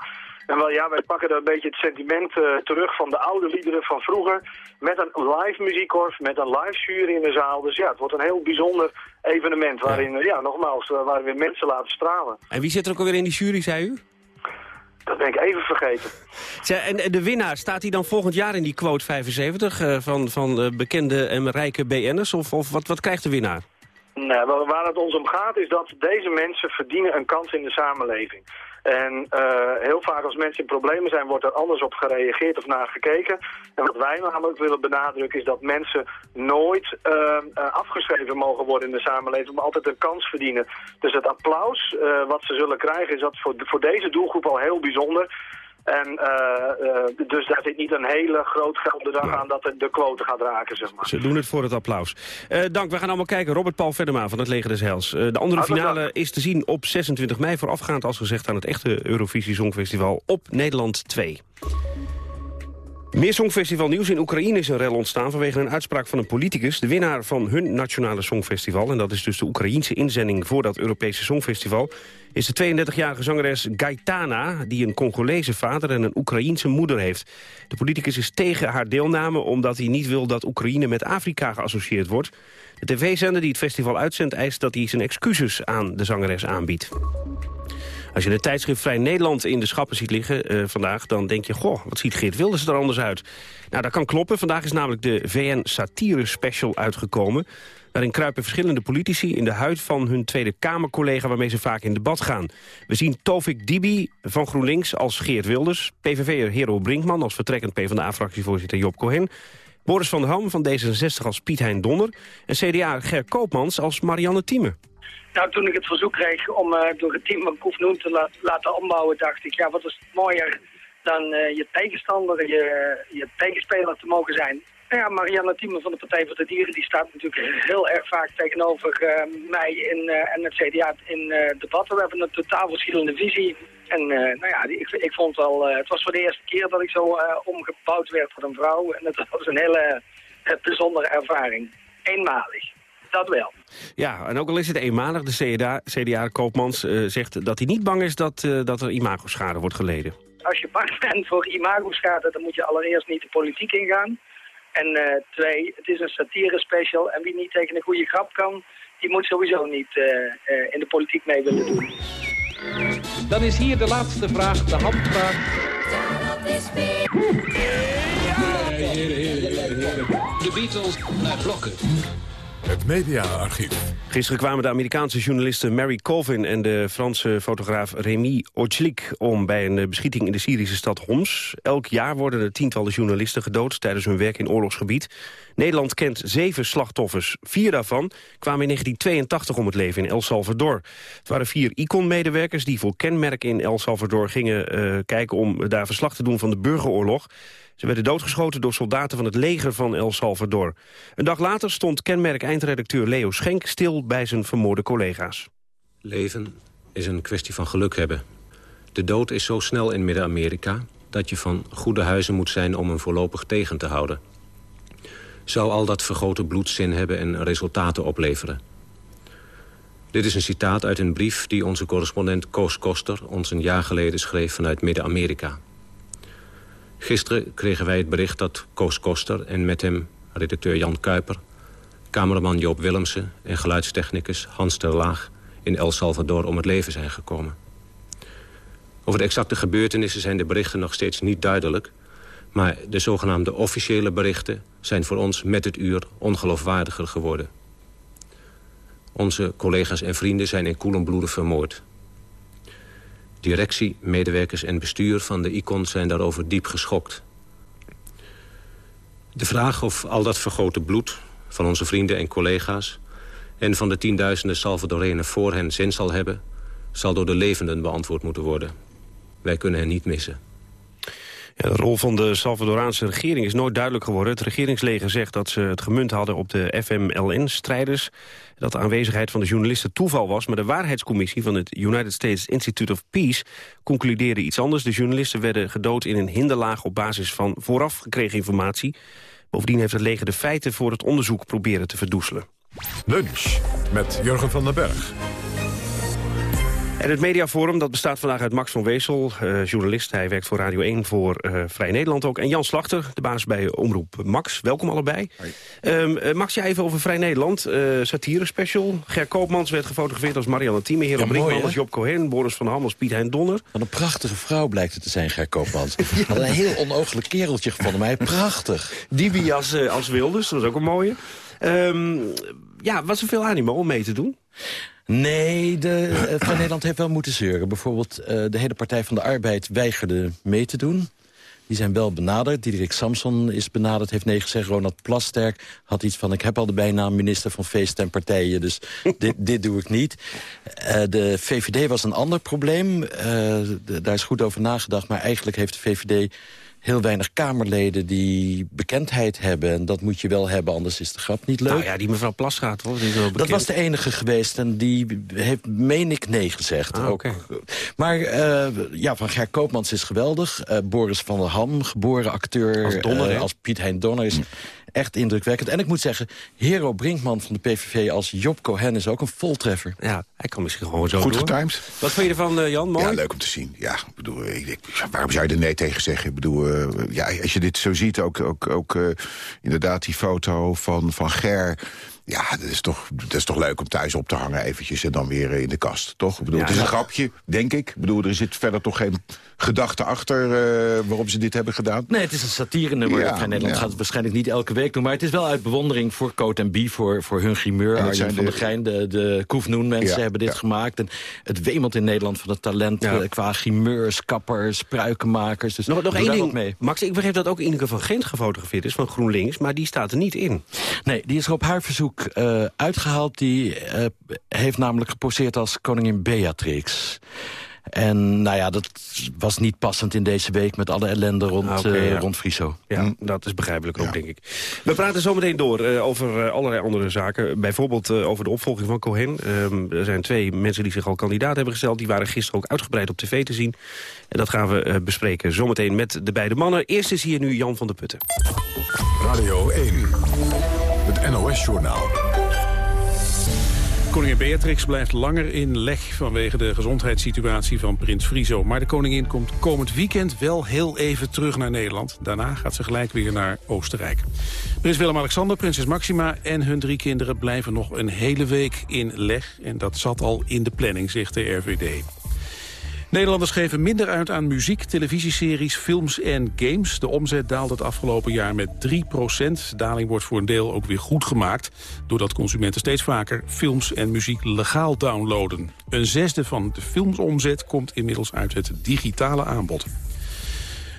En wel ja, wij pakken er een beetje het sentiment uh, terug van de oude liederen van vroeger. Met een live muziekkorf, met een live jury in de zaal. Dus ja, het wordt een heel bijzonder evenement waarin, ja, ja nogmaals, uh, waar we mensen laten stralen. En wie zit er ook alweer in die jury, zei u? Dat ben ik even vergeten. Zij, en de winnaar, staat hij dan volgend jaar in die quote 75 uh, van, van bekende en rijke BN'ers? Of, of wat, wat krijgt de winnaar? Nee, waar het ons om gaat is dat deze mensen verdienen een kans in de samenleving. En uh, heel vaak als mensen in problemen zijn, wordt er anders op gereageerd of naar gekeken. En wat wij namelijk willen benadrukken is dat mensen nooit uh, uh, afgeschreven mogen worden in de samenleving, maar altijd een kans verdienen. Dus het applaus wat ze zullen krijgen is dat voor, voor deze doelgroep al heel bijzonder. En uh, uh, dus daar zit niet een hele groot geldbedrag aan dat het de quote gaat raken, zeg maar. Ze doen het voor het applaus. Uh, dank, we gaan allemaal kijken. Robert Paul Venema van het Leger des Heils. de andere finale dank. is te zien op 26 mei... voorafgaand, als gezegd, aan het echte Eurovisie Songfestival op Nederland 2. Meer Songfestival nieuws. In Oekraïne is een rel ontstaan vanwege een uitspraak van een politicus. De winnaar van hun nationale Songfestival, en dat is dus de Oekraïense inzending voor dat Europese Songfestival, is de 32-jarige zangeres Gaitana, die een Congolese vader en een Oekraïense moeder heeft. De politicus is tegen haar deelname omdat hij niet wil dat Oekraïne met Afrika geassocieerd wordt. De tv-zender die het festival uitzendt eist dat hij zijn excuses aan de zangeres aanbiedt. Als je de tijdschrift Vrij Nederland in de schappen ziet liggen eh, vandaag... dan denk je, goh, wat ziet Geert Wilders er anders uit? Nou, dat kan kloppen. Vandaag is namelijk de VN Satire Special uitgekomen. Daarin kruipen verschillende politici in de huid van hun Tweede Kamercollega... waarmee ze vaak in debat gaan. We zien Tovik Dibi van GroenLinks als Geert Wilders... PVV'er Hero Brinkman als vertrekkend PvdA-fractievoorzitter Job Cohen... Boris van der Ham van D66 als Piet Hein Donner... en CDA Ger Koopmans als Marianne Thieme. Nou, toen ik het verzoek kreeg om uh, door het team van Koef Noen te la laten ombouwen, dacht ik, ja, wat is mooier dan uh, je tegenstander, je, je tegenspeler te mogen zijn. Nou ja, Marianne Thieme van de Partij voor de Dieren, die staat natuurlijk heel erg vaak tegenover uh, mij in, en het CDA in debatten. We hebben een totaal verschillende visie. En nou ja, ik, ik vond wel, het was voor de eerste keer dat ik zo omgebouwd werd voor een vrouw. En het was een hele bijzondere ervaring. Eenmalig dat wel. Ja, en ook al is het eenmalig, de CDA, CDA Koopmans uh, zegt dat hij niet bang is dat, uh, dat er imagoschade wordt geleden. Als je bang bent voor imagoschade, dan moet je allereerst niet de politiek ingaan. En uh, twee, het is een satire special en wie niet tegen een goede grap kan, die moet sowieso niet in de politiek mee willen doen. Dan is hier de laatste vraag, de handvraag. De Beatles naar blokken. Het mediaarchief. Gisteren kwamen de Amerikaanse journalisten Mary Colvin en de Franse fotograaf Rémi Ochlik om bij een beschieting in de Syrische stad Homs. Elk jaar worden er tientallen journalisten gedood tijdens hun werk in oorlogsgebied. Nederland kent zeven slachtoffers. Vier daarvan kwamen in 1982 om het leven in El Salvador. Het waren vier ICON-medewerkers die voor kenmerk in El Salvador gingen uh, kijken om daar verslag te doen van de burgeroorlog. Ze werden doodgeschoten door soldaten van het leger van El Salvador. Een dag later stond kenmerk eindredacteur Leo Schenk stil bij zijn vermoorde collega's. Leven is een kwestie van geluk hebben. De dood is zo snel in Midden-Amerika dat je van goede huizen moet zijn om hem voorlopig tegen te houden. Zou al dat vergrote bloed zin hebben en resultaten opleveren? Dit is een citaat uit een brief die onze correspondent Koos Koster ons een jaar geleden schreef vanuit Midden-Amerika. Gisteren kregen wij het bericht dat Koos Koster en met hem redacteur Jan Kuiper... cameraman Joop Willemsen en geluidstechnicus Hans ter Laag... in El Salvador om het leven zijn gekomen. Over de exacte gebeurtenissen zijn de berichten nog steeds niet duidelijk... maar de zogenaamde officiële berichten zijn voor ons met het uur ongeloofwaardiger geworden. Onze collega's en vrienden zijn in koelenbloede vermoord... Directie, medewerkers en bestuur van de ICON zijn daarover diep geschokt. De vraag of al dat vergoten bloed van onze vrienden en collega's... en van de tienduizenden Salvadorenen voor hen zin zal hebben... zal door de levenden beantwoord moeten worden. Wij kunnen hen niet missen. De rol van de Salvadoraanse regering is nooit duidelijk geworden. Het regeringsleger zegt dat ze het gemunt hadden op de FMLN-strijders. Dat de aanwezigheid van de journalisten toeval was. Maar de waarheidscommissie van het United States Institute of Peace concludeerde iets anders. De journalisten werden gedood in een hinderlaag op basis van vooraf gekregen informatie. Bovendien heeft het leger de feiten voor het onderzoek proberen te verdoezelen. Lunch met Jurgen van den Berg. En het mediaforum dat bestaat vandaag uit Max van Weesel, uh, journalist. Hij werkt voor Radio 1 voor uh, Vrij Nederland ook. En Jan Slachter, de baas bij Omroep Max. Welkom allebei. Um, uh, Max, jij even over Vrij Nederland. satire special. Ger Koopmans werd gefotografeerd als Marianne Thieme. Hero ja, Brinkman als Job Cohen. Boris van der Ham als Piet Hein Donner. Wat een prachtige vrouw blijkt het te zijn, Ger Koopmans. ja. een heel onooglijk kereltje gevonden, maar prachtig. Dibi als, als Wilders, dat was ook een mooie. Um, ja, was er veel animo om mee te doen? Nee, de, uh, van Nederland heeft wel moeten zeuren. Bijvoorbeeld uh, de hele Partij van de Arbeid weigerde mee te doen. Die zijn wel benaderd. Diederik Samson is benaderd, heeft nee gezegd. Ronald Plasterk had iets van... ik heb al de bijnaam minister van feest en partijen... dus dit, dit doe ik niet. Uh, de VVD was een ander probleem. Uh, daar is goed over nagedacht. Maar eigenlijk heeft de VVD heel weinig Kamerleden die bekendheid hebben. En dat moet je wel hebben, anders is de grap niet leuk. Nou ja, die mevrouw Plasgaard, hoor. Die wel dat was de enige geweest en die heeft, meen ik, nee gezegd. Ah, ook. oké. Maar eh, ja, van Ger Koopmans is geweldig. Eh, Boris van der Ham, geboren acteur Als Donner, eh, als Piet Hein Donner is echt indrukwekkend. En ik moet zeggen, Hero Brinkman van de PVV als Job Cohen is ook een voltreffer. Ja, hij kan misschien gewoon zo Goed door. getimed. Wat vind je ervan, eh, Jan? Mooi? Ja, leuk om te zien. Ja, ik bedoel, ik, ik- ja, waarom zou je er nee tegen zeggen? Ik bedoel, eh, ja, als je dit zo ziet, ook, ook, ook eh, inderdaad die foto van, van Ger... Ja, dat is, toch, dat is toch leuk om thuis op te hangen eventjes en dan weer eh, in de kast, toch? Ik bedoel, Ja, het is een ja. grapje, denk ik. Ik bedoel, er zit verder toch geen gedachte achter eh, waarom ze dit hebben gedaan. Nee, het is een satire-nummer. Ja, Nederland ja. gaat het waarschijnlijk niet elke week doen. Maar het is wel uit bewondering voor Coat en Bie, voor, voor hun grimeur. Arjen zijn van de- der Geijn, de, de Koefnoen mensen Ja, hebben dit ja. gemaakt. En het wemelt in Nederland van het talent Ja. eh, qua grimeurs, kappers, pruikenmakers. Dus Nog, nog één ding, mee. Max. Ik begreep dat ook Ineke van Gent gefotografeerd is van GroenLinks. Maar die staat er niet in. Nee, die is er op haar verzoek eh, uitgehaald. Die eh, heeft namelijk geposeerd als koningin Beatrix. En nou ja, dat was niet passend in deze week met alle ellende rond, Ah, eh, ja. rond Friso. Ja, dat is begrijpelijk ook, denk ik. We praten zometeen door eh, over allerlei andere zaken. Bijvoorbeeld eh, over de opvolging van Cohen. Ehm, er zijn twee mensen die zich al kandidaat hebben gesteld. Die waren gisteren ook uitgebreid op tv te zien. En dat gaan we eh, bespreken zometeen met de beide mannen. Eerst is hier nu Jan van der Putten. Radio 1, het NOS-journaal. Koningin Beatrix blijft langer in leg vanwege de gezondheidssituatie van prins Friso. Maar de koningin komt komend weekend wel heel even terug naar Nederland. Daarna gaat ze gelijk weer naar Oostenrijk. Prins Willem-Alexander, prinses Maxima en hun drie kinderen blijven nog een hele week in leg. En dat zat al in de planning, zegt de RVD. Nederlanders geven minder uit aan muziek, televisieseries, films en games. De omzet daalde het afgelopen jaar met 3% De daling wordt voor een deel ook weer goed gemaakt... doordat consumenten steeds vaker films en muziek legaal downloaden. Een zesde van de filmsomzet komt inmiddels uit het digitale aanbod.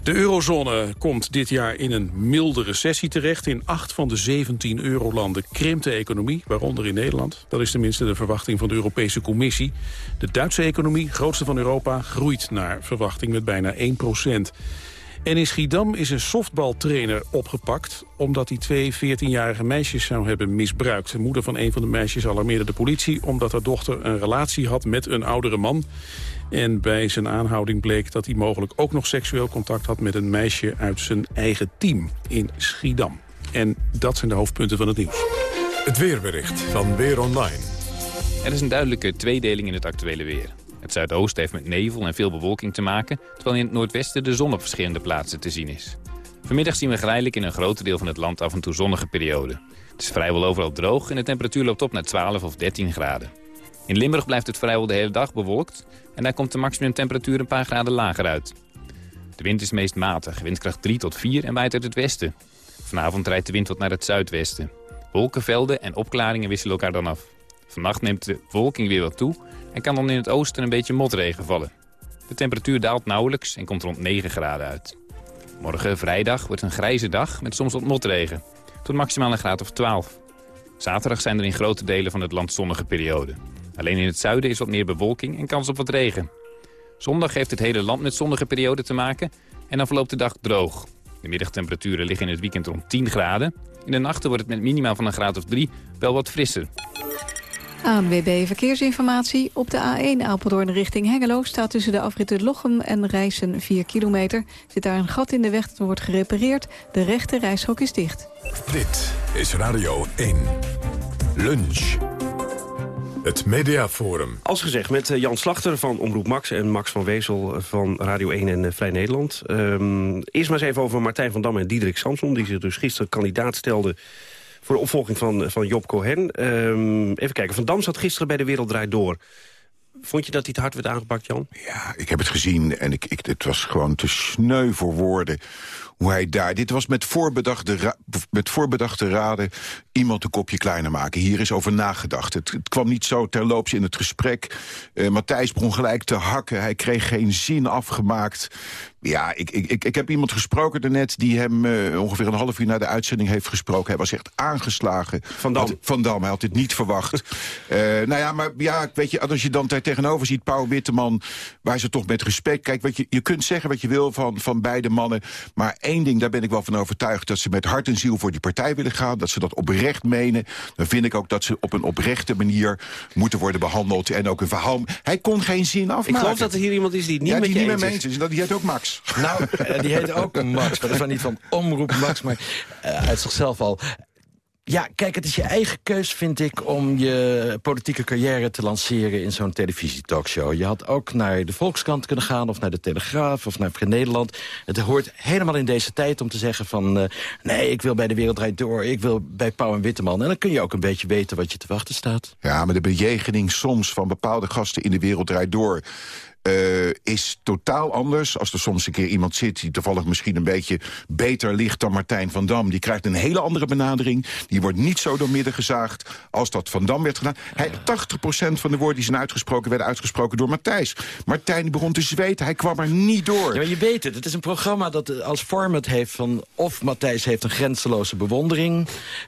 De eurozone komt dit jaar in een milde recessie terecht. In acht van de 17 eurolanden krimpt de economie, waaronder in Nederland. Dat is tenminste de verwachting van de Europese Commissie. De Duitse economie, grootste van Europa, groeit naar verwachting met bijna 1 procent. En in Schiedam is een softbaltrainer opgepakt... omdat hij twee 14-jarige meisjes zou hebben misbruikt. De moeder van een van de meisjes alarmeerde de politie... omdat haar dochter een relatie had met een oudere man. En bij zijn aanhouding bleek dat hij mogelijk ook nog seksueel contact had... met een meisje uit zijn eigen team in Schiedam. En dat zijn de hoofdpunten van het nieuws. Het weerbericht van Weer Online. Er is een duidelijke tweedeling in het actuele weer. Het zuidoosten heeft met nevel en veel bewolking te maken... terwijl in het noordwesten de zon op verschillende plaatsen te zien is. Vanmiddag zien we geleidelijk in een groot deel van het land af en toe zonnige perioden. Het is vrijwel overal droog en de temperatuur loopt op naar 12 of 13 graden. In Limburg blijft het vrijwel de hele dag bewolkt... en daar komt de maximumtemperatuur een paar graden lager uit. De wind is meest matig, windkracht 3 tot 4 en waait uit het westen. Vanavond rijdt de wind wat naar het zuidwesten. Wolkenvelden en opklaringen wisselen elkaar dan af. Vannacht neemt de bewolking weer wat toe en kan dan in het oosten een beetje motregen vallen. De temperatuur daalt nauwelijks en komt rond 9 graden uit. Morgen, vrijdag, wordt een grijze dag met soms wat motregen. Tot maximaal een graad of 12. Zaterdag zijn er in grote delen van het land zonnige perioden. Alleen in het zuiden is wat meer bewolking en kans op wat regen. Zondag heeft het hele land met zonnige perioden te maken en dan verloopt de dag droog. De middagtemperaturen liggen in het weekend rond 10 graden. In de nachten wordt het met minimaal van een graad of 3 wel wat frisser. ANWB Verkeersinformatie. Op de A1 Apeldoorn richting Hengelo staat tussen de afritten Lochem en Rijssen 4 kilometer. Zit daar een gat in de weg dat wordt gerepareerd. De rechte reishok is dicht. Dit is Radio 1. Lunch. Het Mediaforum. Als gezegd met eh, Jan Slachter van Omroep Max en Max van Wezel van Radio 1 en eh, Vrij Nederland. Ehm, eerst maar eens even over Martijn van Dam en Diederik Samson... die zich dus gisteren kandidaat stelden voor de opvolging van, van Job Cohen. Ehm, even kijken, Van Dam zat gisteren bij De Wereld Draait Door. Vond je dat hij te hard werd aangepakt, Jan? Ja, ik heb het gezien en ik, ik, het was gewoon te sneu voor woorden hoe hij daar... Dit was met voorbedachte, met voorbedachte raden iemand een kopje kleiner maken. Hier is over nagedacht. Het, het kwam niet zo terloops in het gesprek. Uh, Matthijs begon gelijk te hakken. Hij kreeg geen zin afgemaakt. Ja, ik, ik, ik heb iemand gesproken daarnet... die hem uh, ongeveer een half uur na de uitzending heeft gesproken. Hij was echt aangeslagen. Van Dam. Had, van Dam, hij had dit niet verwacht. uh, nou ja, maar ja, weet je, als je dan daar tegenover ziet... Pauw Witteman, waar ze toch met respect... Kijk, wat je, je kunt zeggen wat je wil van, van beide mannen... maar één ding, daar ben ik wel van overtuigd... dat ze met hart en ziel voor die partij willen gaan. Dat ze dat oprecht menen. Dan vind ik ook dat ze op een oprechte manier moeten worden behandeld. En ook een verhaal... Hij kon geen zin afmaken. Ik geloof dat er hier iemand is die het niet ja, met die je niet eens is. die heet ook Max. Nou, die heet ook Max, maar dat is wel niet van omroep Max, maar uh, uit zichzelf al. Ja, kijk, het is je eigen keus, vind ik, om je politieke carrière te lanceren in zo'n televisietalkshow. Je had ook naar de Volkskrant kunnen gaan, of naar de Telegraaf, of naar Vrij Nederland. Het hoort helemaal in deze tijd om te zeggen van... Uh, nee, ik wil bij De Wereld Door, ik wil bij Pauw en Witteman. En dan kun je ook een beetje weten wat je te wachten staat. Ja, maar de bejegening soms van bepaalde gasten in De Wereld Door... Uh, is totaal anders. Als er soms een keer iemand zit die toevallig misschien een beetje beter ligt dan Martijn van Dam. Die krijgt een hele andere benadering. Die wordt niet zo doormidden gezaagd als dat van Dam werd gedaan. Hij, 80% van de woorden die zijn uitgesproken werden uitgesproken door Matthijs. Martijn begon te zweten. Hij kwam er niet door. Ja, maar je weet het. Het is een programma dat als format heeft van... of Matthijs heeft een grenzeloze bewondering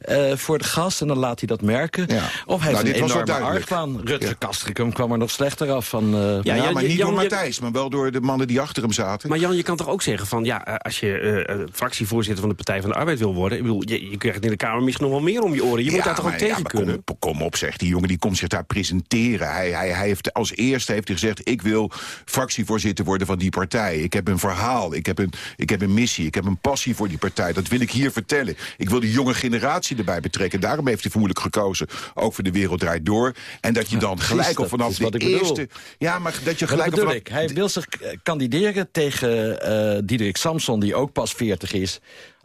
uh, voor de gast... en dan laat hij dat merken. Ja. Of hij nou, heeft een enorme argwaan. Rutger ja. Kastrikum kwam er nog slechter af van... Uh, ja, ja, maar niet door Matthijs, maar wel door de mannen die achter hem zaten. Maar Jan, je kan toch ook zeggen van... ja, als je uh, fractievoorzitter van de Partij van de Arbeid wil worden... Ik bedoel, je, je krijgt in de Kamer misschien nog wel meer om je oren. Je ja, moet daar toch maar, ook tegen ja, kunnen? Kom, kom, op, zegt die jongen, die komt zich daar presenteren. Hij, hij, hij heeft, als eerste heeft hij gezegd... ik wil fractievoorzitter worden van die partij. Ik heb een verhaal, ik heb een, ik heb een missie, ik heb een passie voor die partij. Dat wil ik hier vertellen. Ik wil de jonge generatie erbij betrekken. Daarom heeft hij vermoedelijk gekozen, ook voor de wereld draait door. En dat je dan gelijk al vanaf de eerste... Ja, maar dat je gelijk Ik. Hij wil zich kandideren tegen uh, Diederik Samson, die ook pas 40 is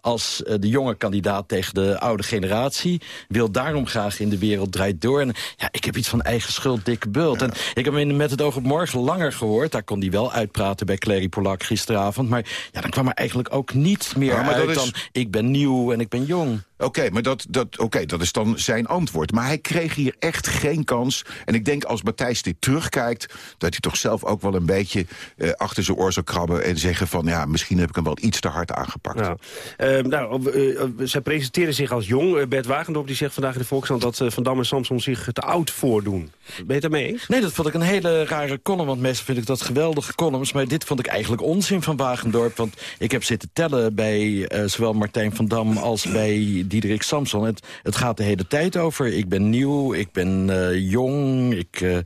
als uh, de jonge kandidaat tegen de oude generatie. Wil daarom graag in de wereld draait door. En ja, ik heb iets van eigen schuld, dikke bult. Ja. En ik heb hem met het oog op morgen langer gehoord. Daar kon hij wel uitpraten bij Clary Polak gisteravond. Maar ja, dan kwam er eigenlijk ook niet meer ja, uit is... dan... ik ben nieuw en ik ben jong. Oké, okay, maar dat, dat, okay, dat is dan zijn antwoord. Maar hij kreeg hier echt geen kans. En ik denk als Matthijs dit terugkijkt... dat hij toch zelf ook wel een beetje uh, achter zijn oor zou krabben... en zeggen van, ja, misschien heb ik hem wel iets te hard aangepakt. Nou, uh, nou uh, zij presenteren zich als jong. Bert Wagendorp die zegt vandaag in de Volkskrant... dat Van Dam en Samson zich te oud voordoen. Ben je het daarmee eens? Nee, dat vond ik een hele rare column. Want meestal vind ik dat geweldige columns. Maar dit vond ik eigenlijk onzin van Wagendorp. Want ik heb zitten tellen bij zowel Martijn van Dam als bij Diederik Samson. Het, het gaat de hele tijd over. Ik ben nieuw, ik ben uh, jong, ik, uh,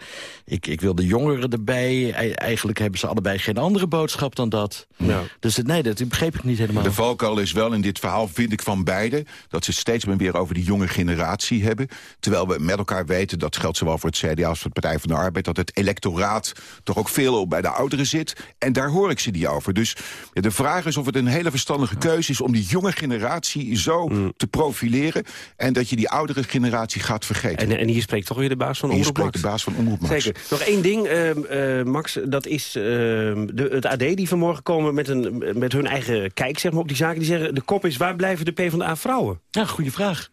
ik, ik wil de jongeren erbij. E eigenlijk hebben ze allebei geen andere boodschap dan dat. Ja. Dus het, nee, dat begreep ik niet helemaal. De valkuil is wel in dit verhaal, vind ik van beide... dat ze steeds maar weer over die jonge generatie hebben. Terwijl we met elkaar weten, dat geldt zowel voor het CDA als voor de Partij van de Arbeid... dat het electoraat toch ook veel bij de ouderen zit. En daar hoor ik ze niet over. Dus ja, de vraag is of het een hele verstandige keuze is... om die jonge generatie zo mm. te profileren... en dat je die oudere generatie gaat vergeten. En, en hier spreekt toch weer de baas van Omroep Max? de baas van Omroep Max. Zeker. Nog één ding, uh, uh, Max, dat is uh, de, het AD die vanmorgen komen met, een, met hun eigen kijk zeg maar, op die zaken. Die zeggen, de kop is, waar blijven de PvdA-vrouwen? Ja, goede vraag.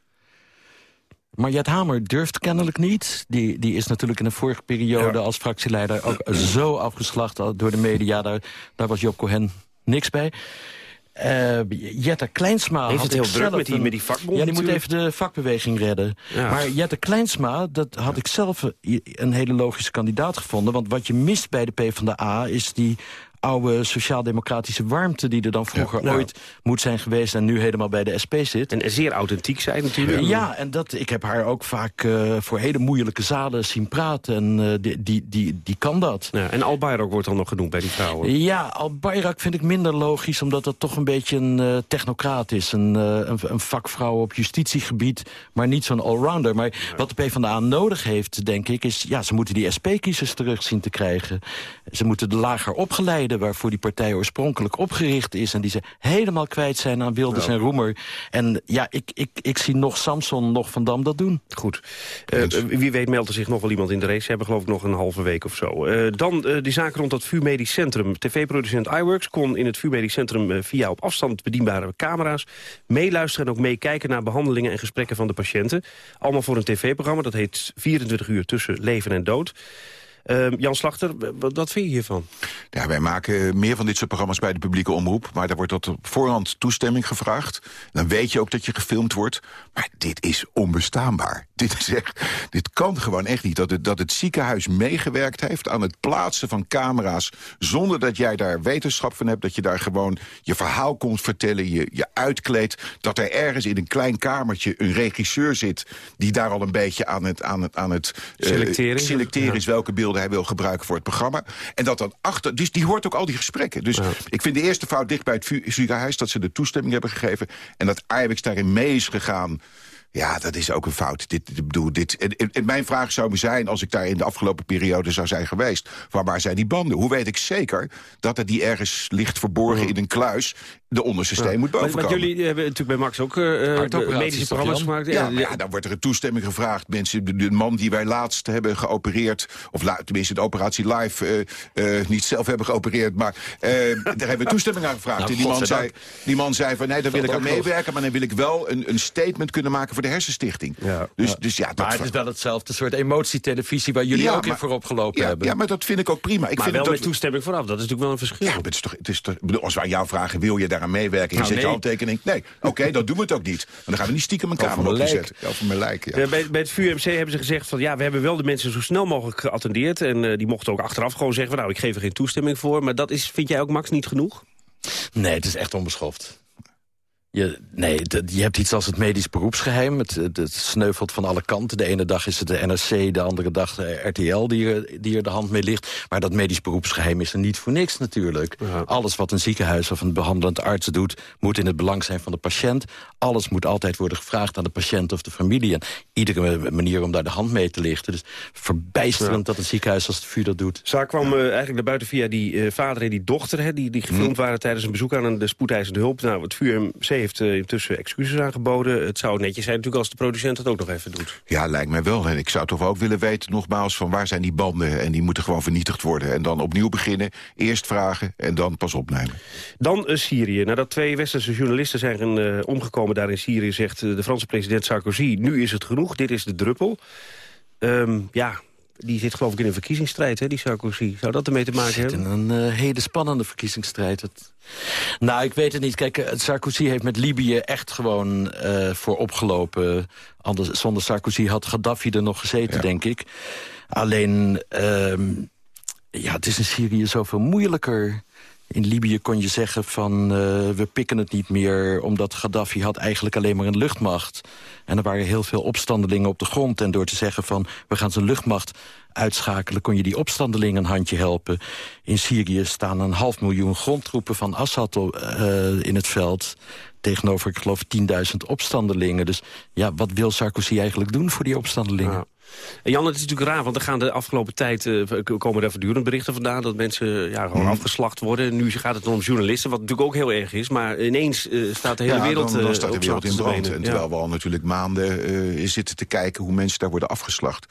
Marjet Hamer durft kennelijk niet. Die, die is natuurlijk in de vorige periode ja. als fractieleider ook zo afgeslacht door de media. Daar, daar was Job Cohen niks bij. Uh, Jette Kleinsma heeft het heel druk met die, met die vakbond Ja, die natuurlijk. moet even de vakbeweging redden. Ja. Maar Jette Kleinsma, dat had ja. ik zelf een hele logische kandidaat gevonden. Want wat je mist bij de PvdA is die oude sociaal-democratische warmte... die er dan vroeger ja, ooit moet zijn geweest... en nu helemaal bij de SP zit. En zeer authentiek zijn natuurlijk. Ja, en dat, ik heb haar ook vaak uh, voor hele moeilijke zalen zien praten. En uh, die, die, die, die kan dat. Ja, en Al Bayrak wordt dan nog genoemd bij die vrouwen. Ja, Al Bayrak vind ik minder logisch... omdat dat toch een beetje een uh, technocraat is. Een, een, een, vakvrouw op justitiegebied, maar niet zo'n allrounder. Maar ja. wat de PvdA nodig heeft, denk ik... is ja, ze moeten die SP-kiezers terug zien te krijgen. Ze moeten de lager opgeleide waarvoor die partij oorspronkelijk opgericht is... en die ze helemaal kwijt zijn aan Wilders en Roemer. En ja, ik, ik, ik zie nog Samson, nog Van Dam dat doen. Goed. Uh, wie weet meldt er zich nog wel iemand in de race. Ze hebben geloof ik nog een halve week of zo. Uh, dan uh, die zaak rond het VU Medisch Centrum. TV-producent iWorks kon in het VU Medisch Centrum... via op afstand bedienbare camera's meeluisteren... en ook meekijken naar behandelingen en gesprekken van de patiënten. Allemaal voor een tv-programma. Dat heet 24 uur tussen leven en dood. Uh, Jan Slachter, wat vind je hiervan? Ja, wij maken meer van dit soort programma's bij de publieke omroep. Maar daar wordt tot op voorhand toestemming gevraagd. Dan weet je ook dat je gefilmd wordt. Maar dit is onbestaanbaar. Dit, is echt, dit kan gewoon echt niet. Dat het, dat het ziekenhuis meegewerkt heeft aan het plaatsen van camera's... zonder dat jij daar wetenschap van hebt. Dat je daar gewoon je verhaal komt vertellen, je, je uitkleedt. Dat er ergens in een klein kamertje een regisseur zit... die daar al een beetje aan het, aan het, aan het uh, selecteren, selecteren is welke beelden hij wil gebruiken voor het programma. En dat dan achter, dus die hoort ook al die gesprekken. Dus ik vind de eerste fout dicht bij het ziekenhuis... dat ze de toestemming hebben gegeven en dat Ajax daarin mee is gegaan... Ja, dat is ook een fout. Dit, bedoel, dit, en, en mijn vraag zou me zijn, als ik daar in de afgelopen periode zou zijn geweest... Waar, waar zijn die banden? Hoe weet ik zeker dat het die ergens ligt verborgen in een kluis... de onderste steen moet boven Want jullie hebben natuurlijk bij Max ook uh, medische programma's gemaakt. Ja, ja, dan wordt er een toestemming gevraagd. Mensen, de, de man die wij laatst hebben geopereerd... of la, tenminste de operatie live uh, uh, niet zelf hebben geopereerd... maar daar hebben we toestemming aan gevraagd. Nou, en die man, zei, die man zei van nee, daar wil ik aan meewerken... maar dan wil ik wel een, een statement kunnen maken voor de hersenstichting. Ja. Dus, dus ja, dat maar het is wel hetzelfde soort emotietelevisie... waar jullie ja, ook maar, in voorop gelopen ja, hebben. Ja, maar dat vind ik ook prima. Ik maar vind wel dat met toestemming vooraf, dat is natuurlijk wel een verschil. Ja, maar het is toch, het is toch, als wij jou vragen, wil je daaraan meewerken? Nou, je zet nee. je handtekening. Nee, oké, okay, dan doen we het ook niet. Maar dan gaan we niet stiekem een camera opzetten. Ja, voor mijn lijk, ja. Uh, bij, bij het VUMC hebben ze gezegd van ja, we hebben wel de mensen zo snel mogelijk geattendeerd. En uh, die mochten ook achteraf gewoon zeggen van nou, ik geef er geen toestemming voor. Maar dat is, vind jij ook, Max, niet genoeg? Nee, het is echt onbeschoft. Je, nee, je hebt iets als het medisch beroepsgeheim. Het, sneuvelt van alle kanten. De ene dag is het de NRC, de andere dag de RTL die er, die er de hand mee ligt. Maar dat medisch beroepsgeheim is er niet voor niks natuurlijk. Ja. Alles wat een ziekenhuis of een behandelend arts doet... moet in het belang zijn van de patiënt. Alles moet altijd worden gevraagd aan de patiënt of de familie. En iedere manier om daar de hand mee te lichten. Dus verbijsterend ja. dat een ziekenhuis als het VU dat doet. Zaak kwam uh, eigenlijk naar buiten via die uh, vader en die dochter... Hè, die, die gefilmd hmm. waren tijdens een bezoek aan de spoedeisende hulp. Nou, het VUMC heeft uh, intussen excuses aangeboden. Het zou netjes zijn natuurlijk als de producent het ook nog even doet. Ja, lijkt mij wel. En ik zou toch ook willen weten, nogmaals, van waar zijn die banden? En die moeten gewoon vernietigd worden. En dan opnieuw beginnen, eerst vragen en dan pas opnemen. Dan uh, Syrië. Nadat twee westerse journalisten zijn uh, omgekomen daar in Syrië... zegt de Franse president Sarkozy, nu is het genoeg, dit is de druppel. Um, ja, die zit geloof ik in een verkiezingsstrijd, hè, die Sarkozy. Zou dat ermee te maken zit hebben? in een uh, hele spannende verkiezingsstrijd. Het... Nou, ik weet het niet. Kijk, Sarkozy heeft met Libië echt gewoon uh, voor opgelopen. Anders, zonder Sarkozy had Gaddafi er nog gezeten, ja. denk ik. Alleen, uh, ja, het is in Syrië zoveel moeilijker... In Libië kon je zeggen van uh, we pikken het niet meer... omdat Gaddafi had eigenlijk alleen maar een luchtmacht. En er waren heel veel opstandelingen op de grond. En door te zeggen van we gaan zijn luchtmacht uitschakelen... kon je die opstandelingen een handje helpen. In Syrië staan een half miljoen grondtroepen van Assad uh, in het veld tegenover, ik geloof, 10.000 opstandelingen. Dus ja, wat wil Sarkozy eigenlijk doen voor die opstandelingen? En Jan, het is natuurlijk raar, want er gaan de afgelopen tijd... Uh, komen er voortdurend berichten vandaan dat mensen ja, gewoon mm. afgeslacht worden. Nu gaat het om journalisten, wat natuurlijk ook heel erg is. Maar ineens uh, staat de hele ja, wereld, dan, dan staat de wereld in brand. En terwijl ja. we al natuurlijk maanden zitten te kijken... hoe mensen daar worden afgeslacht.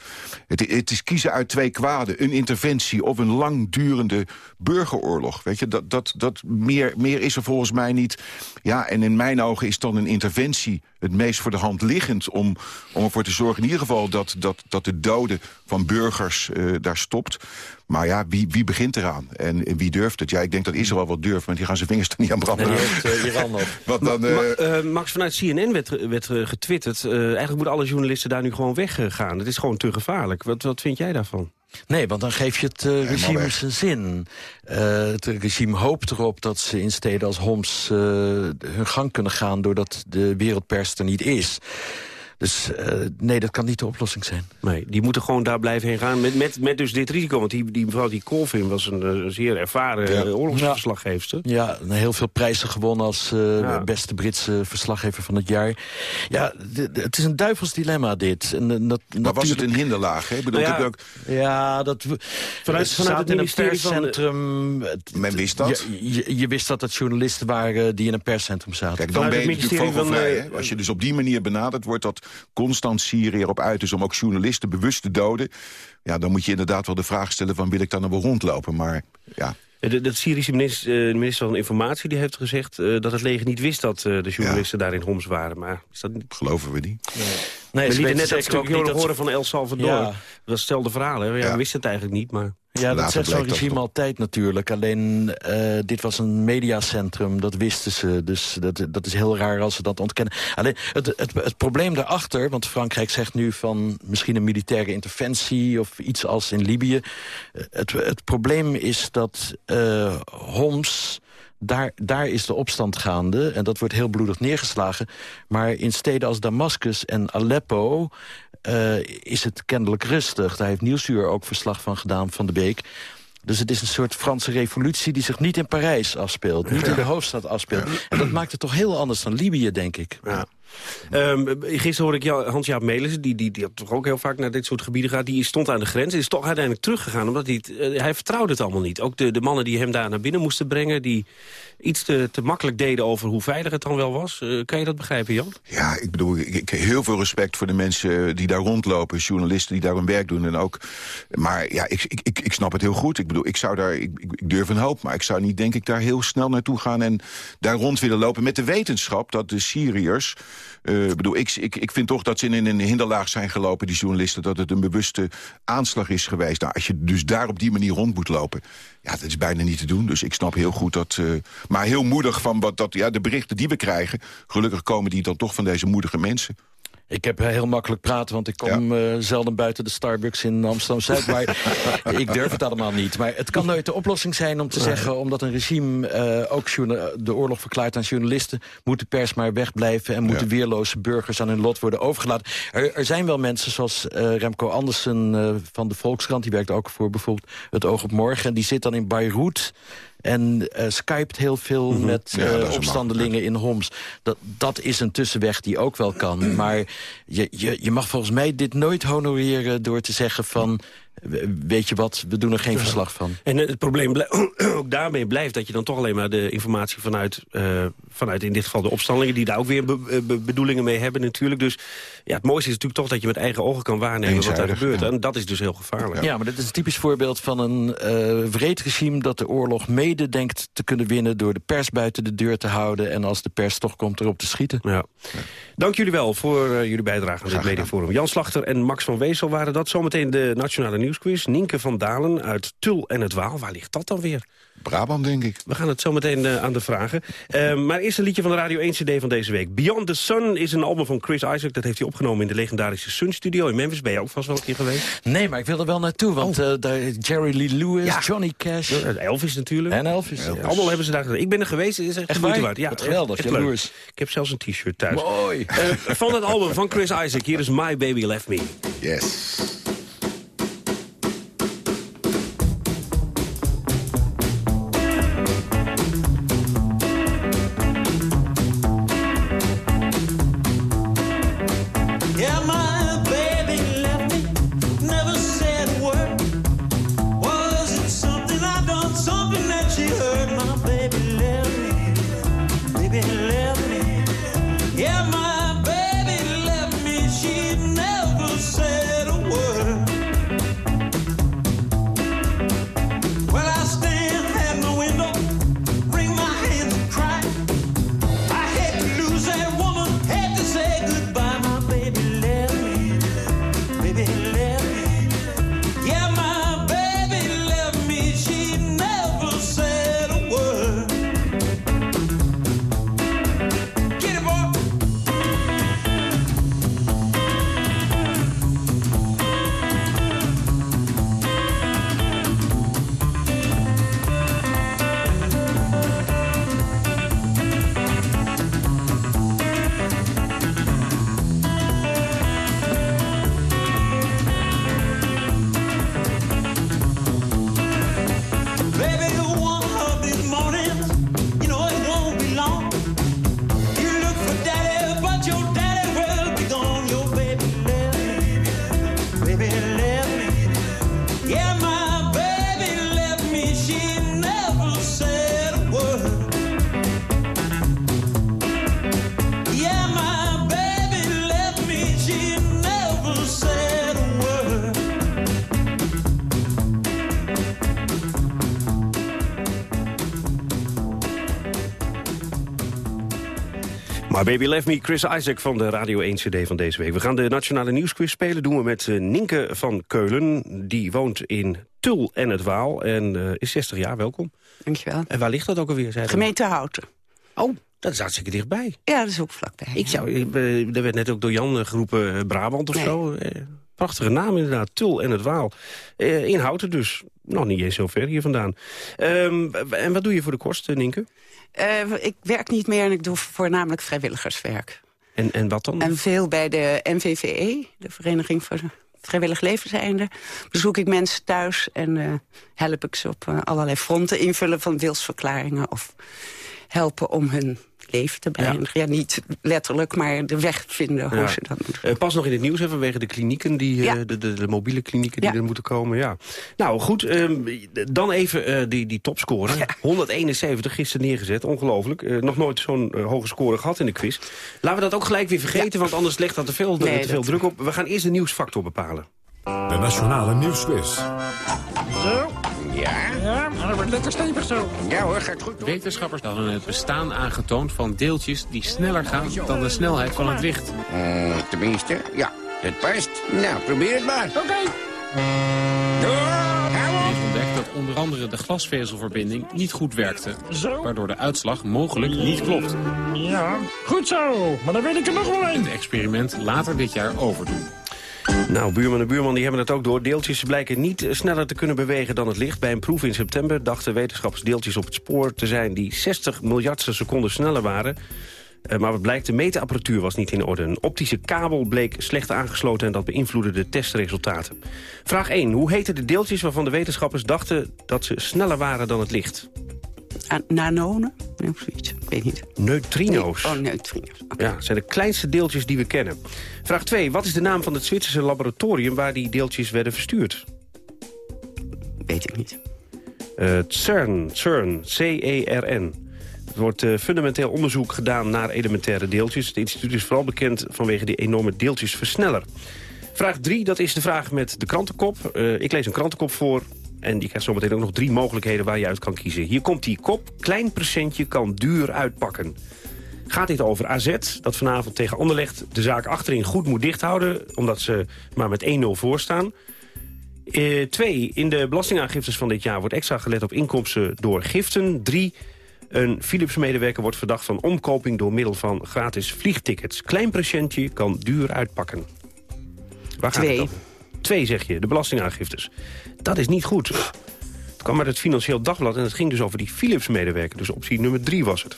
Het, het, is kiezen uit twee kwaden. Een interventie of een langdurende burgeroorlog. Weet je, dat, dat, dat meer, meer is er volgens mij niet. Ja, en in mijn ogen is dan een interventie het meest voor de hand liggend... om, om ervoor te zorgen in ieder geval dat, dat, dat de doden van burgers uh, daar stopt. Maar ja, wie, wie begint eraan? En, en wie durft het? Ja, ik denk dat Israël wel durft, maar die gaan zijn vingers er niet aan branden. Nee, heeft, uh, Iran op. Wat dan, uh... Ma uh, Max, vanuit CNN werd, werd getwitterd... eigenlijk moeten alle journalisten daar nu gewoon weggaan. Het is gewoon te gevaarlijk. Wat, wat vind jij daarvan? Nee, want dan geef je het uh, regime zijn zin. Uh, het regime hoopt erop dat ze in steden als Homs uh, hun gang kunnen gaan... doordat de wereldpers er niet is. Dus uh, nee, dat kan niet de oplossing zijn. Nee, die moeten gewoon daar blijven heen gaan met, met, met dus dit risico. Want die, die mevrouw die Colvin was een, een zeer ervaren ja. oorlogsverslaggeefster. Ja, heel veel prijzen gewonnen als uh, ja. beste Britse verslaggever van het jaar. Ja, het is een duivels dilemma dit. En, dat, maar was het een hinderlaag? Hè? Ik bedoel, ja, ik ook... ja, dat... Vanuit, vanuit het ministerie van... Centrum, Men wist dat? Je, je, je, wist dat het journalisten waren die in een perscentrum zaten. Kijk, dan ben je natuurlijk vogelvrij. Als je dus op die manier benaderd wordt... dat constant Syrië erop uit is om ook journalisten bewust te doden... ja, dan moet je inderdaad wel de vraag stellen van... wil ik dan nog wel rondlopen? Maar ja... De, de Syrische minister, uh, minister, van Informatie die heeft gezegd... Uh, dat het leger niet wist dat uh, de journalisten ja. daar in Homs waren. Maar is dat niet... Geloven we niet. Nee. Nee, we lieten net dat stukje dat... horen van El Salvador. Ja. Dat is hetzelfde verhaal. Hè? Ja, ja. We wisten het eigenlijk niet, maar... Ja, dat zegt zo'n regime altijd natuurlijk. Alleen, uh, dit was een mediacentrum, dat wisten ze. Dus dat, dat is heel raar als ze dat ontkennen. Alleen, het, het, het probleem daarachter, want Frankrijk zegt nu van... misschien een militaire interventie of iets als in Libië. Het, het probleem is dat uh, Homs... Daar, daar is de opstand gaande en dat wordt heel bloedig neergeslagen. Maar in steden als Damascus en Aleppo uh, is het kennelijk rustig. Daar heeft Nieuwsuur ook verslag van gedaan van de Beek. Dus het is een soort Franse revolutie die zich niet in Parijs afspeelt. Niet in de hoofdstad afspeelt. En dat maakt het toch heel anders dan Libië, denk ik. Ja. Um, gisteren hoorde ik Hans-Jaap Melissen, die, die, die toch ook heel vaak naar dit soort gebieden gaat. Die stond aan de grens en is toch uiteindelijk teruggegaan. Omdat hij, uh, hij vertrouwde het allemaal niet. Ook de, de mannen die hem daar naar binnen moesten brengen... die iets te, te makkelijk deden over hoe veilig het dan wel was. Uh, kan je dat begrijpen, Jan? Ja, ik bedoel, ik, ik heb heel veel respect voor de mensen die daar rondlopen. Journalisten die daar hun werk doen. En ook, maar ja, ik, ik, ik, ik snap het heel goed. Ik bedoel, ik zou daar, ik, ik durf een hoop, maar ik zou niet, denk ik, daar heel snel naartoe gaan... en daar rond willen lopen met de wetenschap dat de Syriërs... Uh, bedoel, ik, ik, ik vind toch dat ze in een hinderlaag zijn gelopen, die journalisten... dat het een bewuste aanslag is geweest. Nou, als je dus daar op die manier rond moet lopen... ja, dat is bijna niet te doen. Dus ik snap heel goed dat... Uh, maar heel moedig van wat dat, ja, de berichten die we krijgen... gelukkig komen die dan toch van deze moedige mensen. Ik heb heel makkelijk praten, want ik kom ja. uh, zelden buiten de Starbucks in Amsterdam-Zuid. Maar ik durf het allemaal niet. Maar het kan nooit de oplossing zijn om te nee. zeggen... omdat een regime uh, ook de oorlog verklaart aan journalisten... moet de pers maar wegblijven en moeten ja. weerloze burgers aan hun lot worden overgelaten. Er, er zijn wel mensen zoals uh, Remco Andersen van de Volkskrant... die werkt ook voor bijvoorbeeld Het Oog op Morgen. En die zit dan in Beirut... En uh, skypt heel veel mm -hmm. met ja, opstandelingen in Homs. Dat, dat is een tussenweg die ook wel kan. Maar je, je, je mag volgens mij dit nooit honoreren door te zeggen van weet je wat, we doen er geen ja. verslag van. En het probleem ook daarmee blijft dat je dan toch alleen maar de informatie vanuit, uh, vanuit in dit geval de opstandelingen, die daar ook weer be be bedoelingen mee hebben natuurlijk. Dus ja, het mooiste is natuurlijk toch dat je met eigen ogen kan waarnemen wat daar gebeurt. Ja. En dat is dus heel gevaarlijk. Ja, maar dit is een typisch voorbeeld van een uh, wreed regime dat de oorlog mede denkt te kunnen winnen door de pers buiten de deur te houden en als de pers toch komt erop te schieten. Ja. Dank jullie wel voor uh, jullie bijdrage aan dit mediaforum. Jan Slachter en Max van Weesel waren dat. Zometeen de Nationale Nieuwsquiz. Nienke van Dalen uit Tul en het Waal. Waar ligt dat dan weer? Brabant, denk ik. We gaan het zo meteen uh, aan de vragen. Uh, maar eerst een liedje van de Radio 1 CD van deze week. Beyond the Sun is een album van Chris Isaac. Dat heeft hij opgenomen in de legendarische Sun Studio in Memphis. Ben je ook vast wel een keer geweest? Nee, maar ik wil er wel naartoe. Want oh. uh, daar Jerry Lee Lewis, ja. Johnny Cash... Elvis natuurlijk. En Elvis. Elvis. Allemaal hebben ze daar gedaan. Ik ben er geweest. Het is echt, echt moeite waard. Ja, Wat geweldig. Echt leuk. Ik heb zelfs een t-shirt thuis. Mooi. van het album van Chris Isaac. Hier is My Baby Left Me. Yes. Maar Baby Left Me, Chris Isaac van de Radio 1 CD van deze week. We gaan de Nationale Nieuwsquiz spelen. doen we met eh, Ninke van Keulen. Die woont in Tul en het Waal en eh, is 60 jaar. Welkom. Dankjewel. En waar ligt dat ook alweer? Zei? Gemeente Houten. Oh, dat is hartstikke dichtbij. Ja, dat is ook vlakbij. Ik zou, eh, er werd net ook door Jan geroepen Brabant of Nee. zo. Prachtige naam inderdaad, Tul en het Waal. In Houten dus. Nog niet eens zo ver hier vandaan. Ehm, en wat doe je voor de kost, eh, Ninke? Eh, ik werk niet meer en ik doe voornamelijk vrijwilligerswerk. En, en wat dan? En veel bij de NVVE, de Vereniging voor Vrijwillig Levenseinde. Bezoek ik mensen thuis en eh, help ik ze op eh, allerlei fronten. Invullen van wilsverklaringen of helpen om hun leven te beëindigen. Ja, niet letterlijk, maar de weg vinden hoe Ja. ze dat moeten. Eh, pas nog in het nieuws hè, vanwege de klinieken, die, eh, Ja. de, de, de mobiele klinieken die er moeten komen. Ja. Nou goed, ehm, dan even eh, die, die topscore. 171 gisteren neergezet, ongelooflijk. Eh, nog nooit zo'n hoge score gehad in de quiz. Laten we dat ook gelijk weer vergeten, want anders legt dat te veel, Nee, te veel dat- druk op. We gaan eerst de nieuwsfactor bepalen. De Nationale Nieuwsquiz. Zo. Ja? Ja, maar dat wordt lekker stevig zo. Ja hoor, gaat goed. Wetenschappers hadden het bestaan aangetoond van deeltjes die sneller gaan dan de snelheid van het licht. Eh, tenminste, ja, dat past. Nou, probeer het maar. Oké. Er is ontdekt dat onder andere de glasvezelverbinding niet goed werkte. Waardoor de uitslag mogelijk niet klopt. Ja, goed zo. Maar dan weet ik er nog wel een. Het experiment later dit jaar overdoen. Nou, buurman en buurman die hebben het ook door. Deeltjes blijken niet sneller te kunnen bewegen dan het licht. Bij een proef in september dachten wetenschappers deeltjes op het spoor te zijn... die 60 miljardste seconden sneller waren. Eh, maar wat blijkt, de meetapparatuur was niet in orde. Een optische kabel bleek slecht aangesloten en dat beïnvloedde de testresultaten. Vraag 1. Hoe heten de deeltjes waarvan de wetenschappers dachten dat ze sneller waren dan het licht? Ah, Nanonen? Nee, of zoiets. Ik weet niet. Neutrino's. Oh, neutrino's. Ja, het zijn de kleinste deeltjes die we kennen. Vraag 2. Wat is de naam van het Zwitserse laboratorium waar die deeltjes werden verstuurd? Weet ik niet. Eh, CERN, CERN, C-E-R-N. Er wordt eh, fundamenteel onderzoek gedaan naar elementaire deeltjes. Het instituut is vooral bekend vanwege die enorme deeltjesversneller. Vraag 3, dat is de vraag met de krantenkop. Eh, ik lees een krantenkop voor en je krijgt zometeen ook nog drie mogelijkheden waar je uit kan kiezen. Hier komt die kop. Klein presentje kan duur uitpakken. Gaat dit over AZ, dat vanavond tegen Anderlecht de zaak achterin goed moet dichthouden... omdat ze maar met 1-0 voor staan... Eh, twee, in de belastingaangiftes van dit jaar wordt extra gelet op inkomsten door giften. Drie, een Philips-medewerker wordt verdacht van omkoping door middel van gratis vliegtickets. Klein presentje kan duur uitpakken. Waar gaat Twee. het? Twee, zeg je, de belastingaangiftes. Dat is niet goed. Het kwam uit het Financieel Dagblad en het ging dus over die Philips-medewerker. Dus optie nummer drie was het.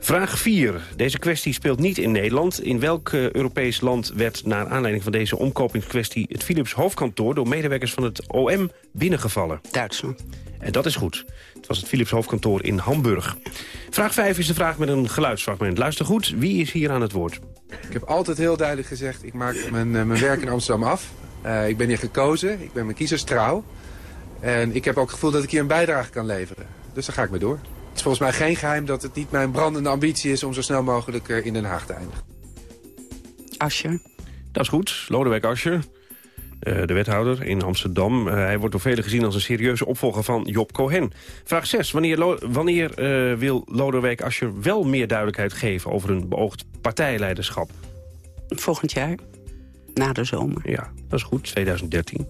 Vraag 4. Deze kwestie speelt niet in Nederland. In welk eh, Europees land werd naar aanleiding van deze omkopingskwestie... het Philips hoofdkantoor door medewerkers van het OM binnengevallen? Duitsland. En dat is goed. Het was het Philips hoofdkantoor in Hamburg. Vraag 5 is de vraag met een geluidsfragment. Luister goed, wie is hier aan het woord? Ik heb altijd heel duidelijk gezegd, ik maak mijn, eh, mijn werk in Amsterdam af. Eh, ik ben hier gekozen, ik ben mijn kiezers trouw. En ik heb ook het gevoel dat ik hier een bijdrage kan leveren. Dus daar ga ik mee door. Het is volgens mij geen geheim dat het niet mijn brandende ambitie is... om zo snel mogelijk eh, in Den Haag te eindigen. Ascher. Dat is goed, Lodewijk Asscher. eh, de wethouder in Amsterdam. Hij wordt door velen gezien als een serieuze opvolger van Job Cohen. Vraag 6. Wanneer, Lo- wanneer eh, wil Lodewijk Asscher wel meer duidelijkheid geven... over een beoogd partijleiderschap? Volgend jaar. Na de zomer. Ja, dat is goed. 2013.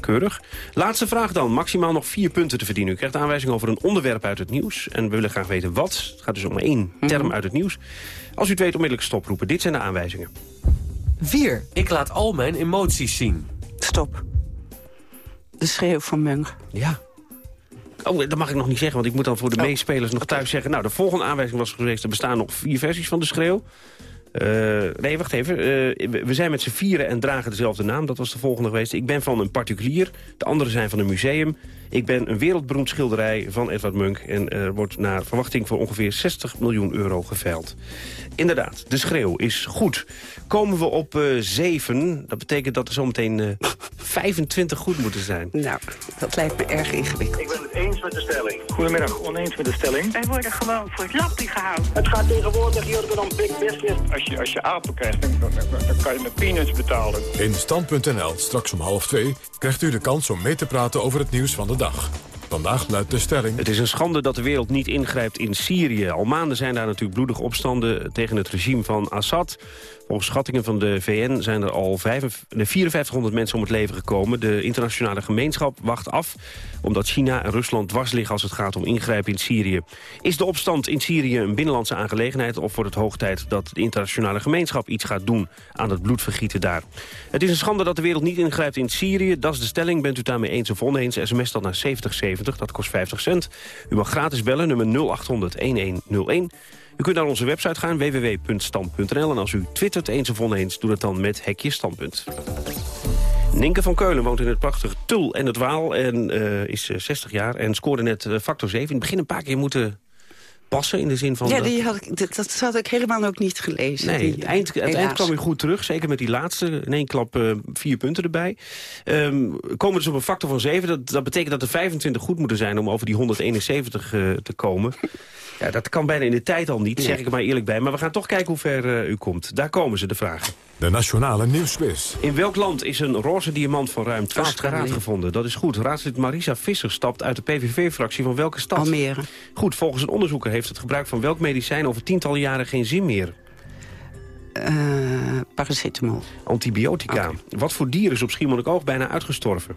Keurig. Laatste vraag dan. Maximaal nog vier punten te verdienen. U krijgt aanwijzing over een onderwerp uit het nieuws. En we willen graag weten wat. Het gaat dus om één term uit het nieuws. Als u het weet, onmiddellijk stoproepen. Dit zijn de aanwijzingen. 4. Ik laat al mijn emoties zien. Stop. De schreeuw van Munk. Ja. Oh, dat mag ik nog niet zeggen, want ik moet dan voor de meespelers nog thuis zeggen... nou, de volgende aanwijzing was geweest, er bestaan nog vier versies van de schreeuw. Eh, nee, wacht even. Eh, we zijn met z'n vieren en dragen dezelfde naam. Dat was de volgende geweest. Ik ben van een particulier. De anderen zijn van een museum. Ik ben een wereldberoemd schilderij van Edward Munk. En er wordt naar verwachting voor ongeveer 60 miljoen euro geveild. Inderdaad, de schreeuw is goed. Komen we op eh 7. Dat betekent dat er zometeen eh 25 goed moeten zijn. Nou, dat lijkt me erg ingewikkeld. Ik ben het oneens met de stelling. Goedemiddag, oneens met de stelling. Wij worden gewoon voor het lappie gehouden. Het gaat tegenwoordig hier om big business. Als je, als je apen krijgt, dan, dan, dan kan je met peanuts betalen. In Stand.nl, straks om half twee, krijgt u de kans om mee te praten over het nieuws van de dag. Vandaag luidt de stelling... Het is een schande dat de wereld niet ingrijpt in Syrië. Al maanden zijn daar natuurlijk bloedige opstanden tegen het regime van Assad. Volgens schattingen van de VN zijn er al 5400 mensen om het leven gekomen. De internationale gemeenschap wacht af... omdat China en Rusland dwars liggen als het gaat om ingrijpen in Syrië. Is de opstand in Syrië een binnenlandse aangelegenheid... of wordt het hoog tijd dat de internationale gemeenschap iets gaat doen... aan het bloedvergieten daar? Het is een schande dat de wereld niet ingrijpt in Syrië. Dat is de stelling. Bent u daarmee eens of oneens? SMS dan naar 7070, dat kost 50 cent. U mag gratis bellen, nummer 0800-1101... U kunt naar onze website gaan, www.stand.nl. En als u twittert eens of oneens, doe dat dan met hekje standpunt. Ninke van Keulen woont in het prachtige Tul en het Waal en uh, is 60 jaar en scoorde net uh, factor 7. In het begin een paar keer moeten passen in de zin van... Ja, dat... die had ik, dat, dat had ik helemaal ook niet gelezen. Nee, die, eind, het eind kwam u goed terug. Zeker met die laatste. In één klap uh, vier punten erbij. Um, komen dus op een factor van 7. Dat, dat betekent dat er 25 goed moeten zijn om over die 171 uh, te komen. Ja, dat kan bijna in de tijd al niet, zeg ik er maar eerlijk bij. Maar we gaan toch kijken hoe ver uh, u komt. Daar komen ze, de vragen. De Nationale Nieuwsquiz. In welk land is een roze diamant van ruim 12 karaat gevonden? Dat is goed. Raadslid Marisa Visser stapt uit de PVV-fractie van welke stad? Almere. Goed, volgens een onderzoeker heeft het gebruik van welk medicijn over tientallen jaren geen zin meer? Uh, paracetamol. Antibiotica. Okay. Wat voor dier is op Schiermonnikoog bijna uitgestorven?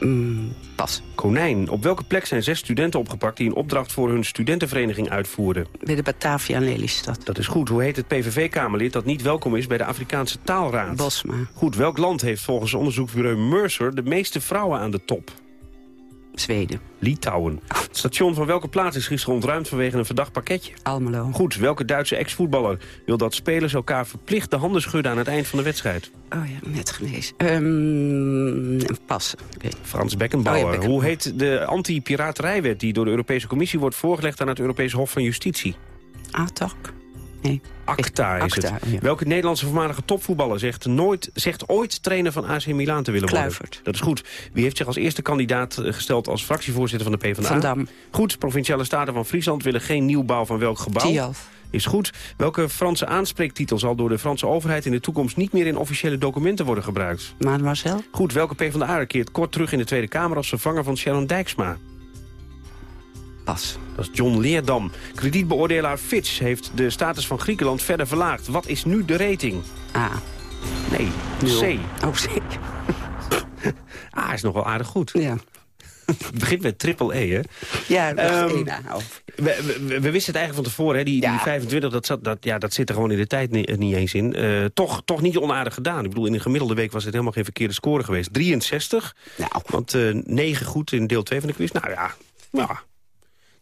Mm, pas. Konijn. Op welke plek zijn zes studenten opgepakt... die een opdracht voor hun studentenvereniging uitvoerden? Bij de Batavia Lelystad. Dat is goed. Hoe heet het PVV-kamerlid dat niet welkom is bij de Afrikaanse taalraad? Bosma. Goed. Welk land heeft volgens onderzoeksbureau Mercer... de meeste vrouwen aan de top? Zweden. Litouwen. Het station van welke plaats is gisteren ontruimd vanwege een verdacht pakketje? Almelo. Goed, welke Duitse ex-voetballer wil dat spelers elkaar verplicht de handen schudden aan het eind van de wedstrijd? Oh ja, net gelezen. Um, pas. Okay. Frans Beckenbauer. Oh ja, Hoe heet de anti-piraterijwet die door de Europese Commissie wordt voorgelegd aan het Europese Hof van Justitie? ATAC. Nee. Acta is Acta, het. Ja. Welke Nederlandse voormalige topvoetballer zegt, nooit, zegt ooit trainer van AC Milan te willen Kluivert. worden? Dat is goed. Wie heeft zich als eerste kandidaat gesteld als fractievoorzitter van de PvdA? Van Dam. Goed. Provinciale staten van Friesland willen geen nieuwbouw van welk gebouw? Tialf. Is goed. Welke Franse aanspreektitel zal door de Franse overheid in de toekomst niet meer in officiële documenten worden gebruikt? Mademoiselle. Goed. Welke PvdA keert kort terug in de Tweede Kamer als vervanger van Sharon Dijksma? Pas. Dat is John Leerdam. Kredietbeoordelaar Fitch heeft de status van Griekenland verder verlaagd. Wat is nu de rating? A. Nee, Nul. C. Oh, C. A is nog wel aardig goed. Ja. Het begint met triple E, hè? Ja, dat is Ehm. Oh. We, we, we wisten het eigenlijk van tevoren, hè? Die, Ja. die 25, dat, zat, dat, ja, dat zit er gewoon in de tijd niet, niet eens in. Eh, toch, toch niet onaardig gedaan. Ik bedoel, in een gemiddelde week was het helemaal geen verkeerde score geweest. 63, Nou, want eh 9 goed in deel 2 van de quiz. Nou ja, ja,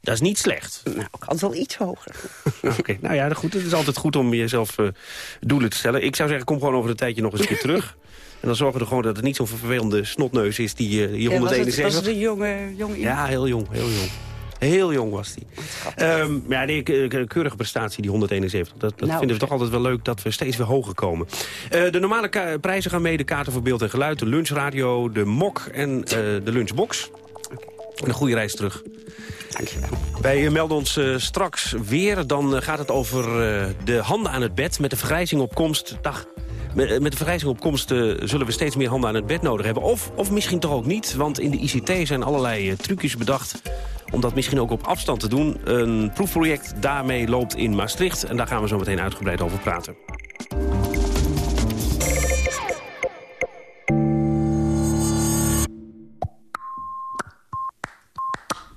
dat is niet slecht. nou, had wel iets hoger. Oké, nou ja, goed, het is altijd goed om jezelf eh, doelen te stellen. Ik zou zeggen, kom gewoon over een tijdje nog eens een keer terug. En dan zorgen we er gewoon dat het niet zo'n vervelende snotneus is die, eh, die Ja, was, het, 171. was een jonge, jonge Ja, heel jong, heel jong. Heel jong was die. Maar ja, ke- ke- keurige prestatie, die 171. Dat, dat Nou, vinden we toch altijd wel leuk dat we steeds weer hoger komen. Eh, de normale prijzen gaan mee. De kaarten voor beeld en geluid, de lunchradio, de mok en eh, de lunchbox. En een goede reis terug. Wij eh, melden ons eh, straks weer. Dan eh, gaat het over de handen aan het bed met de vergrijzing op komst. Dag. Met de vergrijzing op komst zullen we steeds meer handen aan het bed nodig hebben. Of, of misschien toch ook niet, want in de ICT zijn allerlei trucjes bedacht... om dat misschien ook op afstand te doen. Een proefproject daarmee loopt in Maastricht... en daar gaan we zo meteen uitgebreid over praten.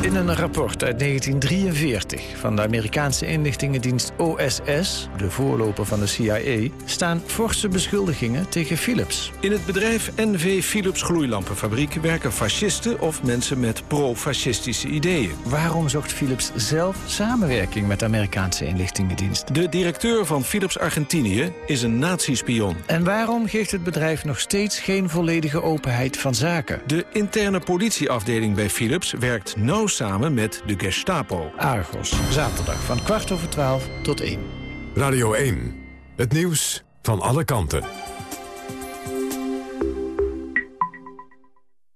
In een rapport uit 1943 van de Amerikaanse inlichtingendienst OSS... de voorloper van de CIA, staan forse beschuldigingen tegen Philips. In het bedrijf NV Philips Gloeilampenfabriek werken fascisten of mensen met pro-fascistische ideeën. Waarom zocht Philips zelf samenwerking met de Amerikaanse inlichtingendienst? De directeur van Philips Argentinië is een nazi-spion. En waarom geeft het bedrijf nog steeds geen volledige openheid van zaken? De interne politieafdeling bij Philips werkt nauw samen met de Gestapo. Argos, zaterdag van kwart over twaalf tot één. Radio 1. Het nieuws van alle kanten.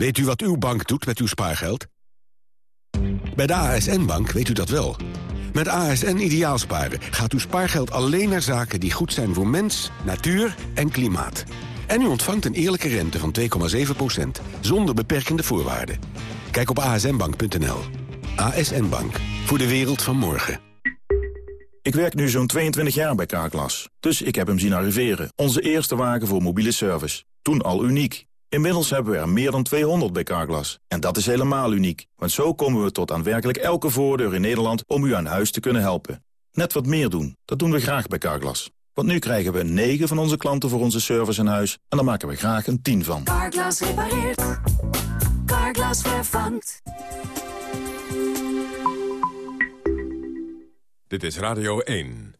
Weet u wat uw bank doet met uw spaargeld? Bij de ASN-bank weet u dat wel. Met ASN Ideaalsparen gaat uw spaargeld alleen naar zaken die goed zijn voor mens, natuur en klimaat. En u ontvangt een eerlijke rente van 2,7% zonder beperkende voorwaarden. Kijk op asnbank.nl. ASN Bank, voor de wereld van morgen. Ik werk nu zo'n 22 jaar bij Carglass, dus ik heb hem zien arriveren. Onze eerste wagen voor mobiele service. Toen al uniek. Inmiddels hebben we er meer dan 200 bij Carglass. En dat is helemaal uniek, want zo komen we tot aan werkelijk elke voordeur in Nederland om u aan huis te kunnen helpen. Net wat meer doen, dat doen we graag bij Carglass. Want nu krijgen we 9 van onze klanten voor onze service aan huis en daar maken we graag een 10 van. Carglass repareert. Carglass vervangt. Dit is Radio 1.